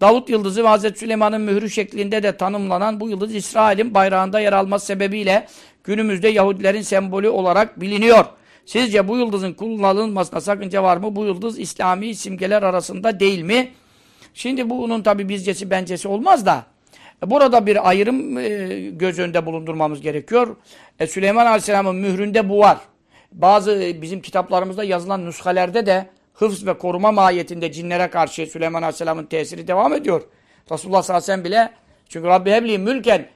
Davut yıldızı ve Hazreti Süleyman'ın mührü şeklinde de tanımlanan bu yıldız İsrail'in bayrağında yer alması sebebiyle günümüzde Yahudilerin sembolü olarak biliniyor. Sizce bu yıldızın kullanılmasına sakınca var mı? Bu yıldız İslami simgeler arasında değil mi? Şimdi bunun tabi bizcesi bencesi olmaz da Burada bir ayrım e, göz önünde bulundurmamız gerekiyor. E, Süleyman Aleyhisselam'ın mühründe bu var. Bazı bizim kitaplarımızda yazılan nüshalerde de hıfz ve koruma mahiyetinde cinlere karşı Süleyman Aleyhisselam'ın tesiri devam ediyor. Resulullah sallallahu aleyhi ve sellem bile çünkü Rabbi hebli mülken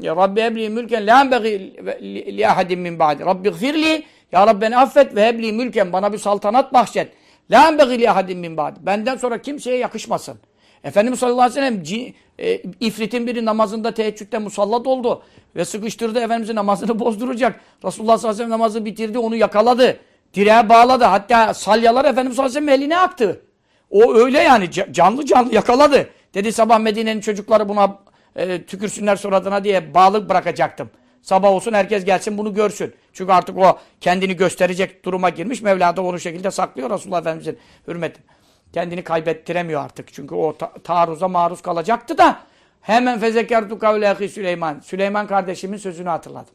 ya Rabbi hebli mülken la enbeği li ahadin min ba'di. Rabbi gfirli ya Rabbi beni affet ve hebli mülken bana bir saltanat bahşet. La enbeği li ahadin min ba'di. Benden sonra kimseye yakışmasın. Efendimiz sallallahu aleyhi ve sellem e, ifritin biri namazında teheccüde musallat oldu. Ve sıkıştırdı Efendimizin namazını bozduracak. Resulullah sallallahu aleyhi ve sellem namazı bitirdi onu yakaladı. Direğe bağladı. Hatta salyalar Efendimiz sallallahu aleyhi ve sellem eline aktı. O öyle yani canlı canlı yakaladı. Dedi sabah Medine'nin çocukları buna e, tükürsünler suratına diye bağlı bırakacaktım. Sabah olsun herkes gelsin bunu görsün. Çünkü artık o kendini gösterecek duruma girmiş. Mevla da onu şekilde saklıyor Resulullah Efendimiz'in hürmeti. Kendini kaybettiremiyor artık. Çünkü o ta taarruza maruz kalacaktı da hemen fezekertu kavle Süleyman. Süleyman kardeşimin sözünü hatırladım.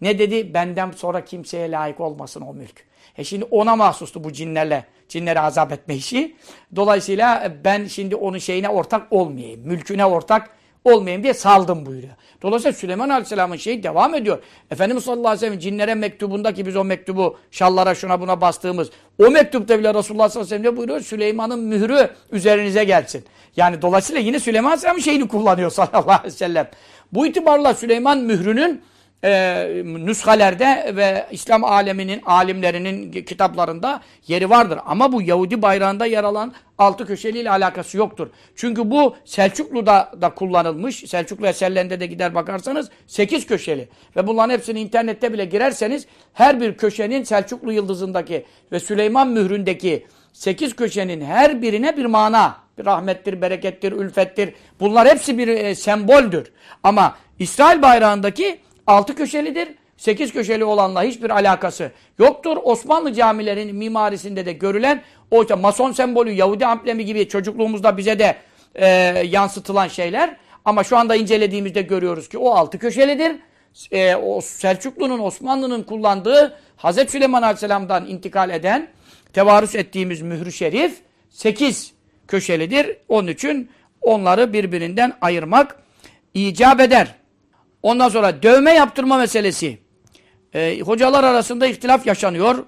Ne dedi? Benden sonra kimseye layık olmasın o mülk. E şimdi ona mahsustu bu cinlerle, cinleri azap etme işi. Dolayısıyla ben şimdi onun şeyine ortak olmayayım. Mülküne ortak olmayayım diye saldım buyuruyor. Dolayısıyla Süleyman Aleyhisselam'ın şeyi devam ediyor. Efendimiz sallallahu aleyhi ve sellem cinlere mektubundaki biz o mektubu şallara şuna buna bastığımız o mektupta bile Resulullah sallallahu aleyhi ve sellem diyor Süleyman'ın mührü üzerinize gelsin. Yani dolayısıyla yine Süleyman Aleyhisselam'ın şeyini kullanıyor sallallahu aleyhi ve sellem. Bu itibarla Süleyman mührünün e, nüshalerde ve İslam aleminin, alimlerinin kitaplarında yeri vardır. Ama bu Yahudi bayrağında yer alan altı köşeli ile alakası yoktur. Çünkü bu Selçuklu'da da kullanılmış. Selçuklu eserlerinde de gider bakarsanız sekiz köşeli. Ve bunların hepsini internette bile girerseniz her bir köşenin Selçuklu yıldızındaki ve Süleyman mühründeki sekiz köşenin her birine bir mana. Bir rahmettir, berekettir, ülfettir. Bunlar hepsi bir e, semboldür. Ama İsrail bayrağındaki altı köşelidir. Sekiz köşeli olanla hiçbir alakası yoktur. Osmanlı camilerinin mimarisinde de görülen o işte mason sembolü, Yahudi amblemi gibi çocukluğumuzda bize de e, yansıtılan şeyler. Ama şu anda incelediğimizde görüyoruz ki o altı köşelidir. E, o Selçuklu'nun, Osmanlı'nın kullandığı Hazreti Süleyman Aleyhisselam'dan intikal eden, tevarüs ettiğimiz mührü şerif sekiz köşelidir. Onun için onları birbirinden ayırmak icap eder. Ondan sonra dövme yaptırma meselesi. E, hocalar arasında ihtilaf yaşanıyor.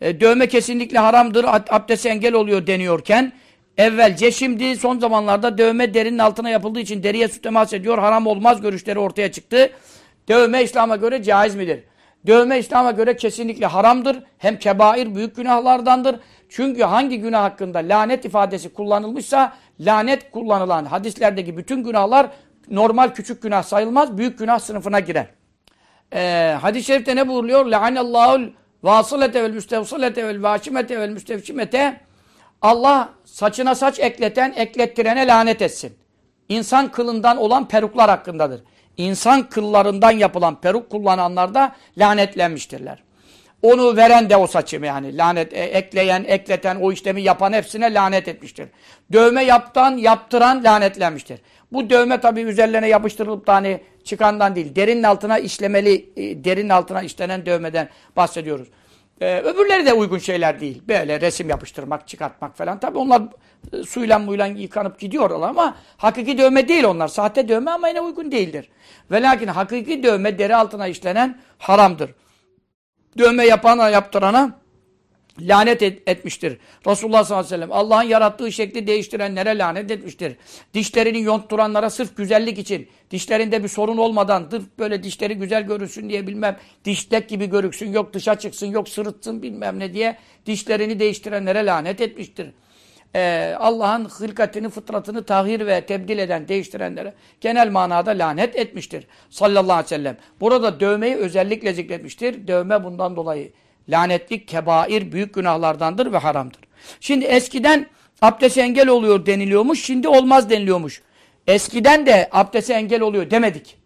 E, dövme kesinlikle haramdır, abdeste engel oluyor deniyorken evvelce şimdi son zamanlarda dövme derinin altına yapıldığı için deriye su temas ediyor, haram olmaz görüşleri ortaya çıktı. Dövme İslam'a göre caiz midir? Dövme İslam'a göre kesinlikle haramdır. Hem kebair büyük günahlardandır. Çünkü hangi günah hakkında lanet ifadesi kullanılmışsa lanet kullanılan hadislerdeki bütün günahlar normal küçük günah sayılmaz, büyük günah sınıfına girer. Ee, hadis-i şerifte ne buyuruyor? Le'anellahul vasılete vel müstevsilete vel vaşimete vel müstevşimete Allah saçına saç ekleten, eklettirene lanet etsin. İnsan kılından olan peruklar hakkındadır. İnsan kıllarından yapılan peruk kullananlar da lanetlenmiştirler. Onu veren de o saçımı yani lanet e, ekleyen, ekleten, o işlemi yapan hepsine lanet etmiştir. Dövme yaptan, yaptıran lanetlenmiştir. Bu dövme tabii üzerlerine yapıştırılıp da hani çıkandan değil. Derinin altına işlemeli, e, derinin altına işlenen dövmeden bahsediyoruz. Ee, öbürleri de uygun şeyler değil. Böyle resim yapıştırmak, çıkartmak falan. Tabii onlar e, suyla muyla yıkanıp gidiyorlar ama hakiki dövme değil onlar. Sahte dövme ama yine uygun değildir. Ve lakin hakiki dövme deri altına işlenen haramdır. Dövme yapana, yaptırana lanet et, etmiştir. Resulullah sallallahu aleyhi ve sellem Allah'ın yarattığı şekli değiştirenlere lanet etmiştir. Dişlerini yontturanlara sırf güzellik için, dişlerinde bir sorun olmadan, böyle dişleri güzel görünsün diye bilmem, dişlek gibi görüksün, yok dışa çıksın, yok sırıtsın bilmem ne diye dişlerini değiştirenlere lanet etmiştir. Ee, Allah'ın hılkatini, fıtratını tahir ve tebdil eden, değiştirenlere genel manada lanet etmiştir. Sallallahu aleyhi ve sellem. Burada dövmeyi özellikle zikretmiştir. Dövme bundan dolayı lanetlik, kebair, büyük günahlardandır ve haramdır. Şimdi eskiden abdest engel oluyor deniliyormuş, şimdi olmaz deniliyormuş. Eskiden de abdese engel oluyor demedik.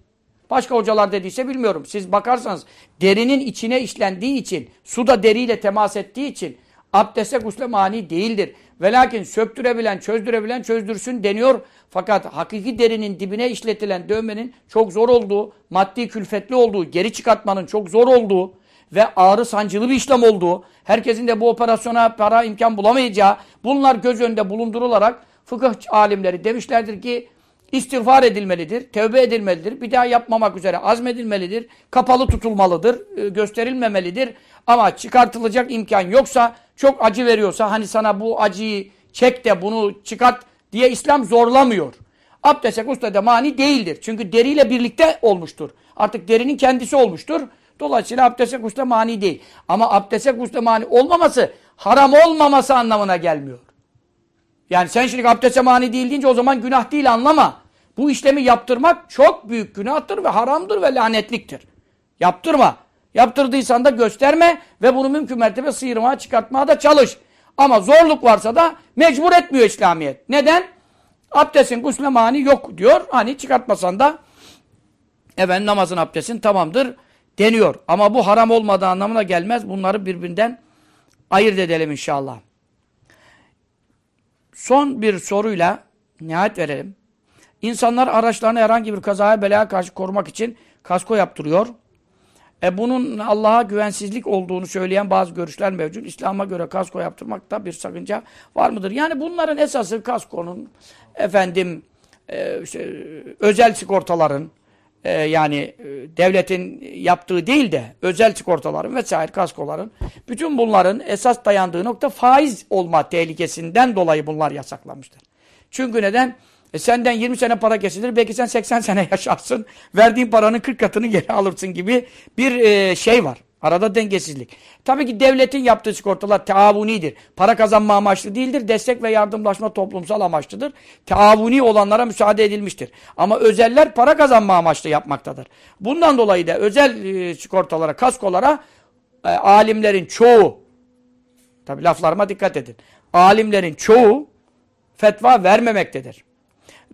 Başka hocalar dediyse bilmiyorum. Siz bakarsanız derinin içine işlendiği için, su da deriyle temas ettiği için abdeste gusle mani değildir. Ve lakin söktürebilen, çözdürebilen çözdürsün deniyor. Fakat hakiki derinin dibine işletilen dövmenin çok zor olduğu, maddi külfetli olduğu, geri çıkartmanın çok zor olduğu, ve ağrı sancılı bir işlem olduğu, herkesin de bu operasyona para imkan bulamayacağı, bunlar göz önünde bulundurularak fıkıh alimleri demişlerdir ki istiğfar edilmelidir, tevbe edilmelidir, bir daha yapmamak üzere azmedilmelidir, kapalı tutulmalıdır, e, gösterilmemelidir. Ama çıkartılacak imkan yoksa, çok acı veriyorsa, hani sana bu acıyı çek de bunu çıkart diye İslam zorlamıyor. Abdeste guslede mani değildir. Çünkü deriyle birlikte olmuştur. Artık derinin kendisi olmuştur. Dolayısıyla abdeste gusle mani değil. Ama abdeste gusle mani olmaması haram olmaması anlamına gelmiyor. Yani sen şimdi abdeste mani değil deyince o zaman günah değil anlama. Bu işlemi yaptırmak çok büyük günahtır ve haramdır ve lanetliktir. Yaptırma. Yaptırdıysan da gösterme ve bunu mümkün mertebe sıyırmaya, çıkartmaya da çalış. Ama zorluk varsa da mecbur etmiyor İslamiyet. Neden? Abdestin gusle mani yok diyor. Hani çıkartmasan da efendim namazın abdestin tamamdır deniyor. Ama bu haram olmadığı anlamına gelmez. Bunları birbirinden ayırt edelim inşallah. Son bir soruyla nihayet verelim. İnsanlar araçlarını herhangi bir kazaya belaya karşı korumak için kasko yaptırıyor. E bunun Allah'a güvensizlik olduğunu söyleyen bazı görüşler mevcut. İslam'a göre kasko yaptırmakta bir sakınca var mıdır? Yani bunların esası kaskonun efendim e, işte, özel sigortaların e, yani e, devletin yaptığı değil de özel sigortaların vesaire kaskoların bütün bunların esas dayandığı nokta faiz olma tehlikesinden dolayı bunlar yasaklanmıştır. Çünkü neden? E senden 20 sene para kesilir, belki sen 80 sene yaşarsın, verdiğin paranın 40 katını geri alırsın gibi bir e, şey var. Arada dengesizlik. Tabii ki devletin yaptığı sigortalar taavunidir. Para kazanma amaçlı değildir. Destek ve yardımlaşma toplumsal amaçlıdır. Taavuni olanlara müsaade edilmiştir. Ama özeller para kazanma amaçlı yapmaktadır. Bundan dolayı da özel e, sigortalara, kaskolara e, alimlerin çoğu, tabii laflarıma dikkat edin, alimlerin çoğu fetva vermemektedir.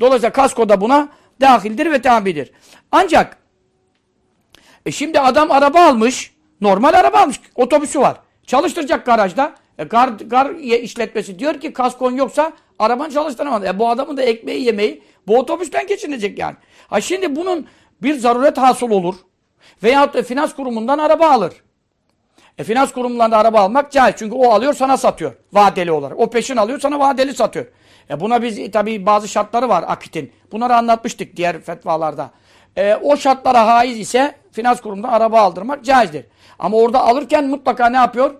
Dolayısıyla kasko da buna dahildir ve tabidir. Ancak e şimdi adam araba almış, normal araba almış, otobüsü var. Çalıştıracak garajda. E gar, gar işletmesi diyor ki kaskon yoksa arabanı çalıştıramaz. E bu adamın da ekmeği yemeği bu otobüsten geçinecek yani. Ha şimdi bunun bir zaruret hasıl olur. Veyahut da finans kurumundan araba alır. E finans kurumlarında araba almak caiz. Çünkü o alıyor sana satıyor. Vadeli olarak. O peşin alıyor sana vadeli satıyor. E buna biz tabii bazı şartları var akitin. Bunları anlatmıştık diğer fetvalarda. E, o şartlara haiz ise finans kurumunda araba aldırmak caizdir. Ama orada alırken mutlaka ne yapıyor?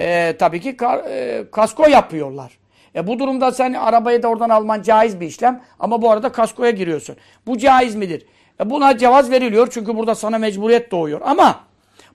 E, tabii ki kar, e, kasko yapıyorlar. E bu durumda sen arabayı da oradan alman caiz bir işlem ama bu arada kaskoya giriyorsun. Bu caiz midir? E buna cevaz veriliyor çünkü burada sana mecburiyet doğuyor. Ama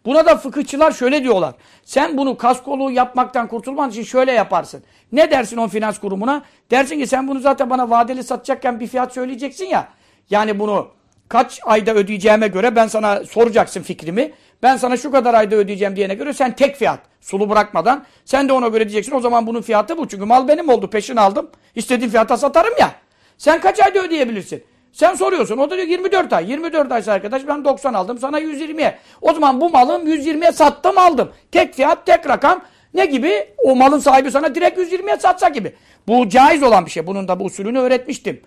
buna da fıkıhçılar şöyle diyorlar. Sen bunu kaskolu yapmaktan kurtulman için şöyle yaparsın. Ne dersin o finans kurumuna? Dersin ki sen bunu zaten bana vadeli satacakken bir fiyat söyleyeceksin ya. Yani bunu kaç ayda ödeyeceğime göre ben sana soracaksın fikrimi. Ben sana şu kadar ayda ödeyeceğim diyene göre sen tek fiyat sulu bırakmadan sen de ona göre diyeceksin o zaman bunun fiyatı bu. Çünkü mal benim oldu peşin aldım. İstediğim fiyata satarım ya. Sen kaç ayda ödeyebilirsin? Sen soruyorsun. O da diyor 24 ay. 24 aysa arkadaş ben 90 aldım sana 120'ye. O zaman bu malım 120'ye sattım aldım. Tek fiyat tek rakam. Ne gibi? O malın sahibi sana direkt 120'ye satsa gibi. Bu caiz olan bir şey. Bunun da bu usulünü öğretmiştim.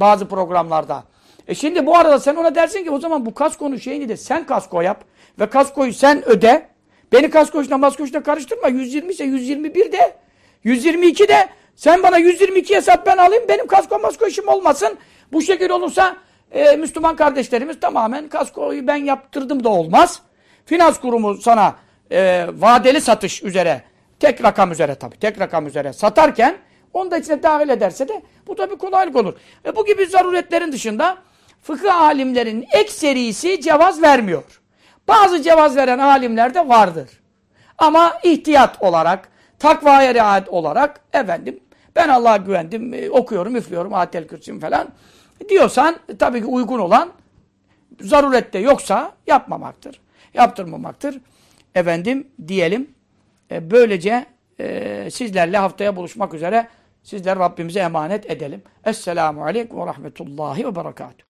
Bazı programlarda. E şimdi bu arada sen ona dersin ki o zaman bu kaskonu şeyini de sen kasko yap. Ve kaskoyu sen öde. Beni kaskoşla maskoşla karıştırma. 120 ise 121 de. 122 de. Sen bana 122'ye sat ben alayım. Benim kasko masko işim olmasın. Bu şekil olursa e, Müslüman kardeşlerimiz tamamen kaskoyu ben yaptırdım da olmaz. Finans kurumu sana e, vadeli satış üzere tek rakam üzere tabii tek rakam üzere satarken onu da içine dahil ederse de bu tabii kolaylık olur. Ve bu gibi zaruretlerin dışında fıkıh alimlerin ekserisi cevaz vermiyor. Bazı cevaz veren alimler de vardır. Ama ihtiyat olarak, takvaya riayet olarak efendim ben Allah'a güvendim, e, okuyorum, üflüyorum, ayetel kürsüm falan diyorsan tabii ki uygun olan zarurette yoksa yapmamaktır. Yaptırmamaktır. Efendim diyelim. E, böylece e, sizlerle haftaya buluşmak üzere sizler Rabbimize emanet edelim. Esselamu Aleyküm ve Rahmetullahi ve Berekatuhu.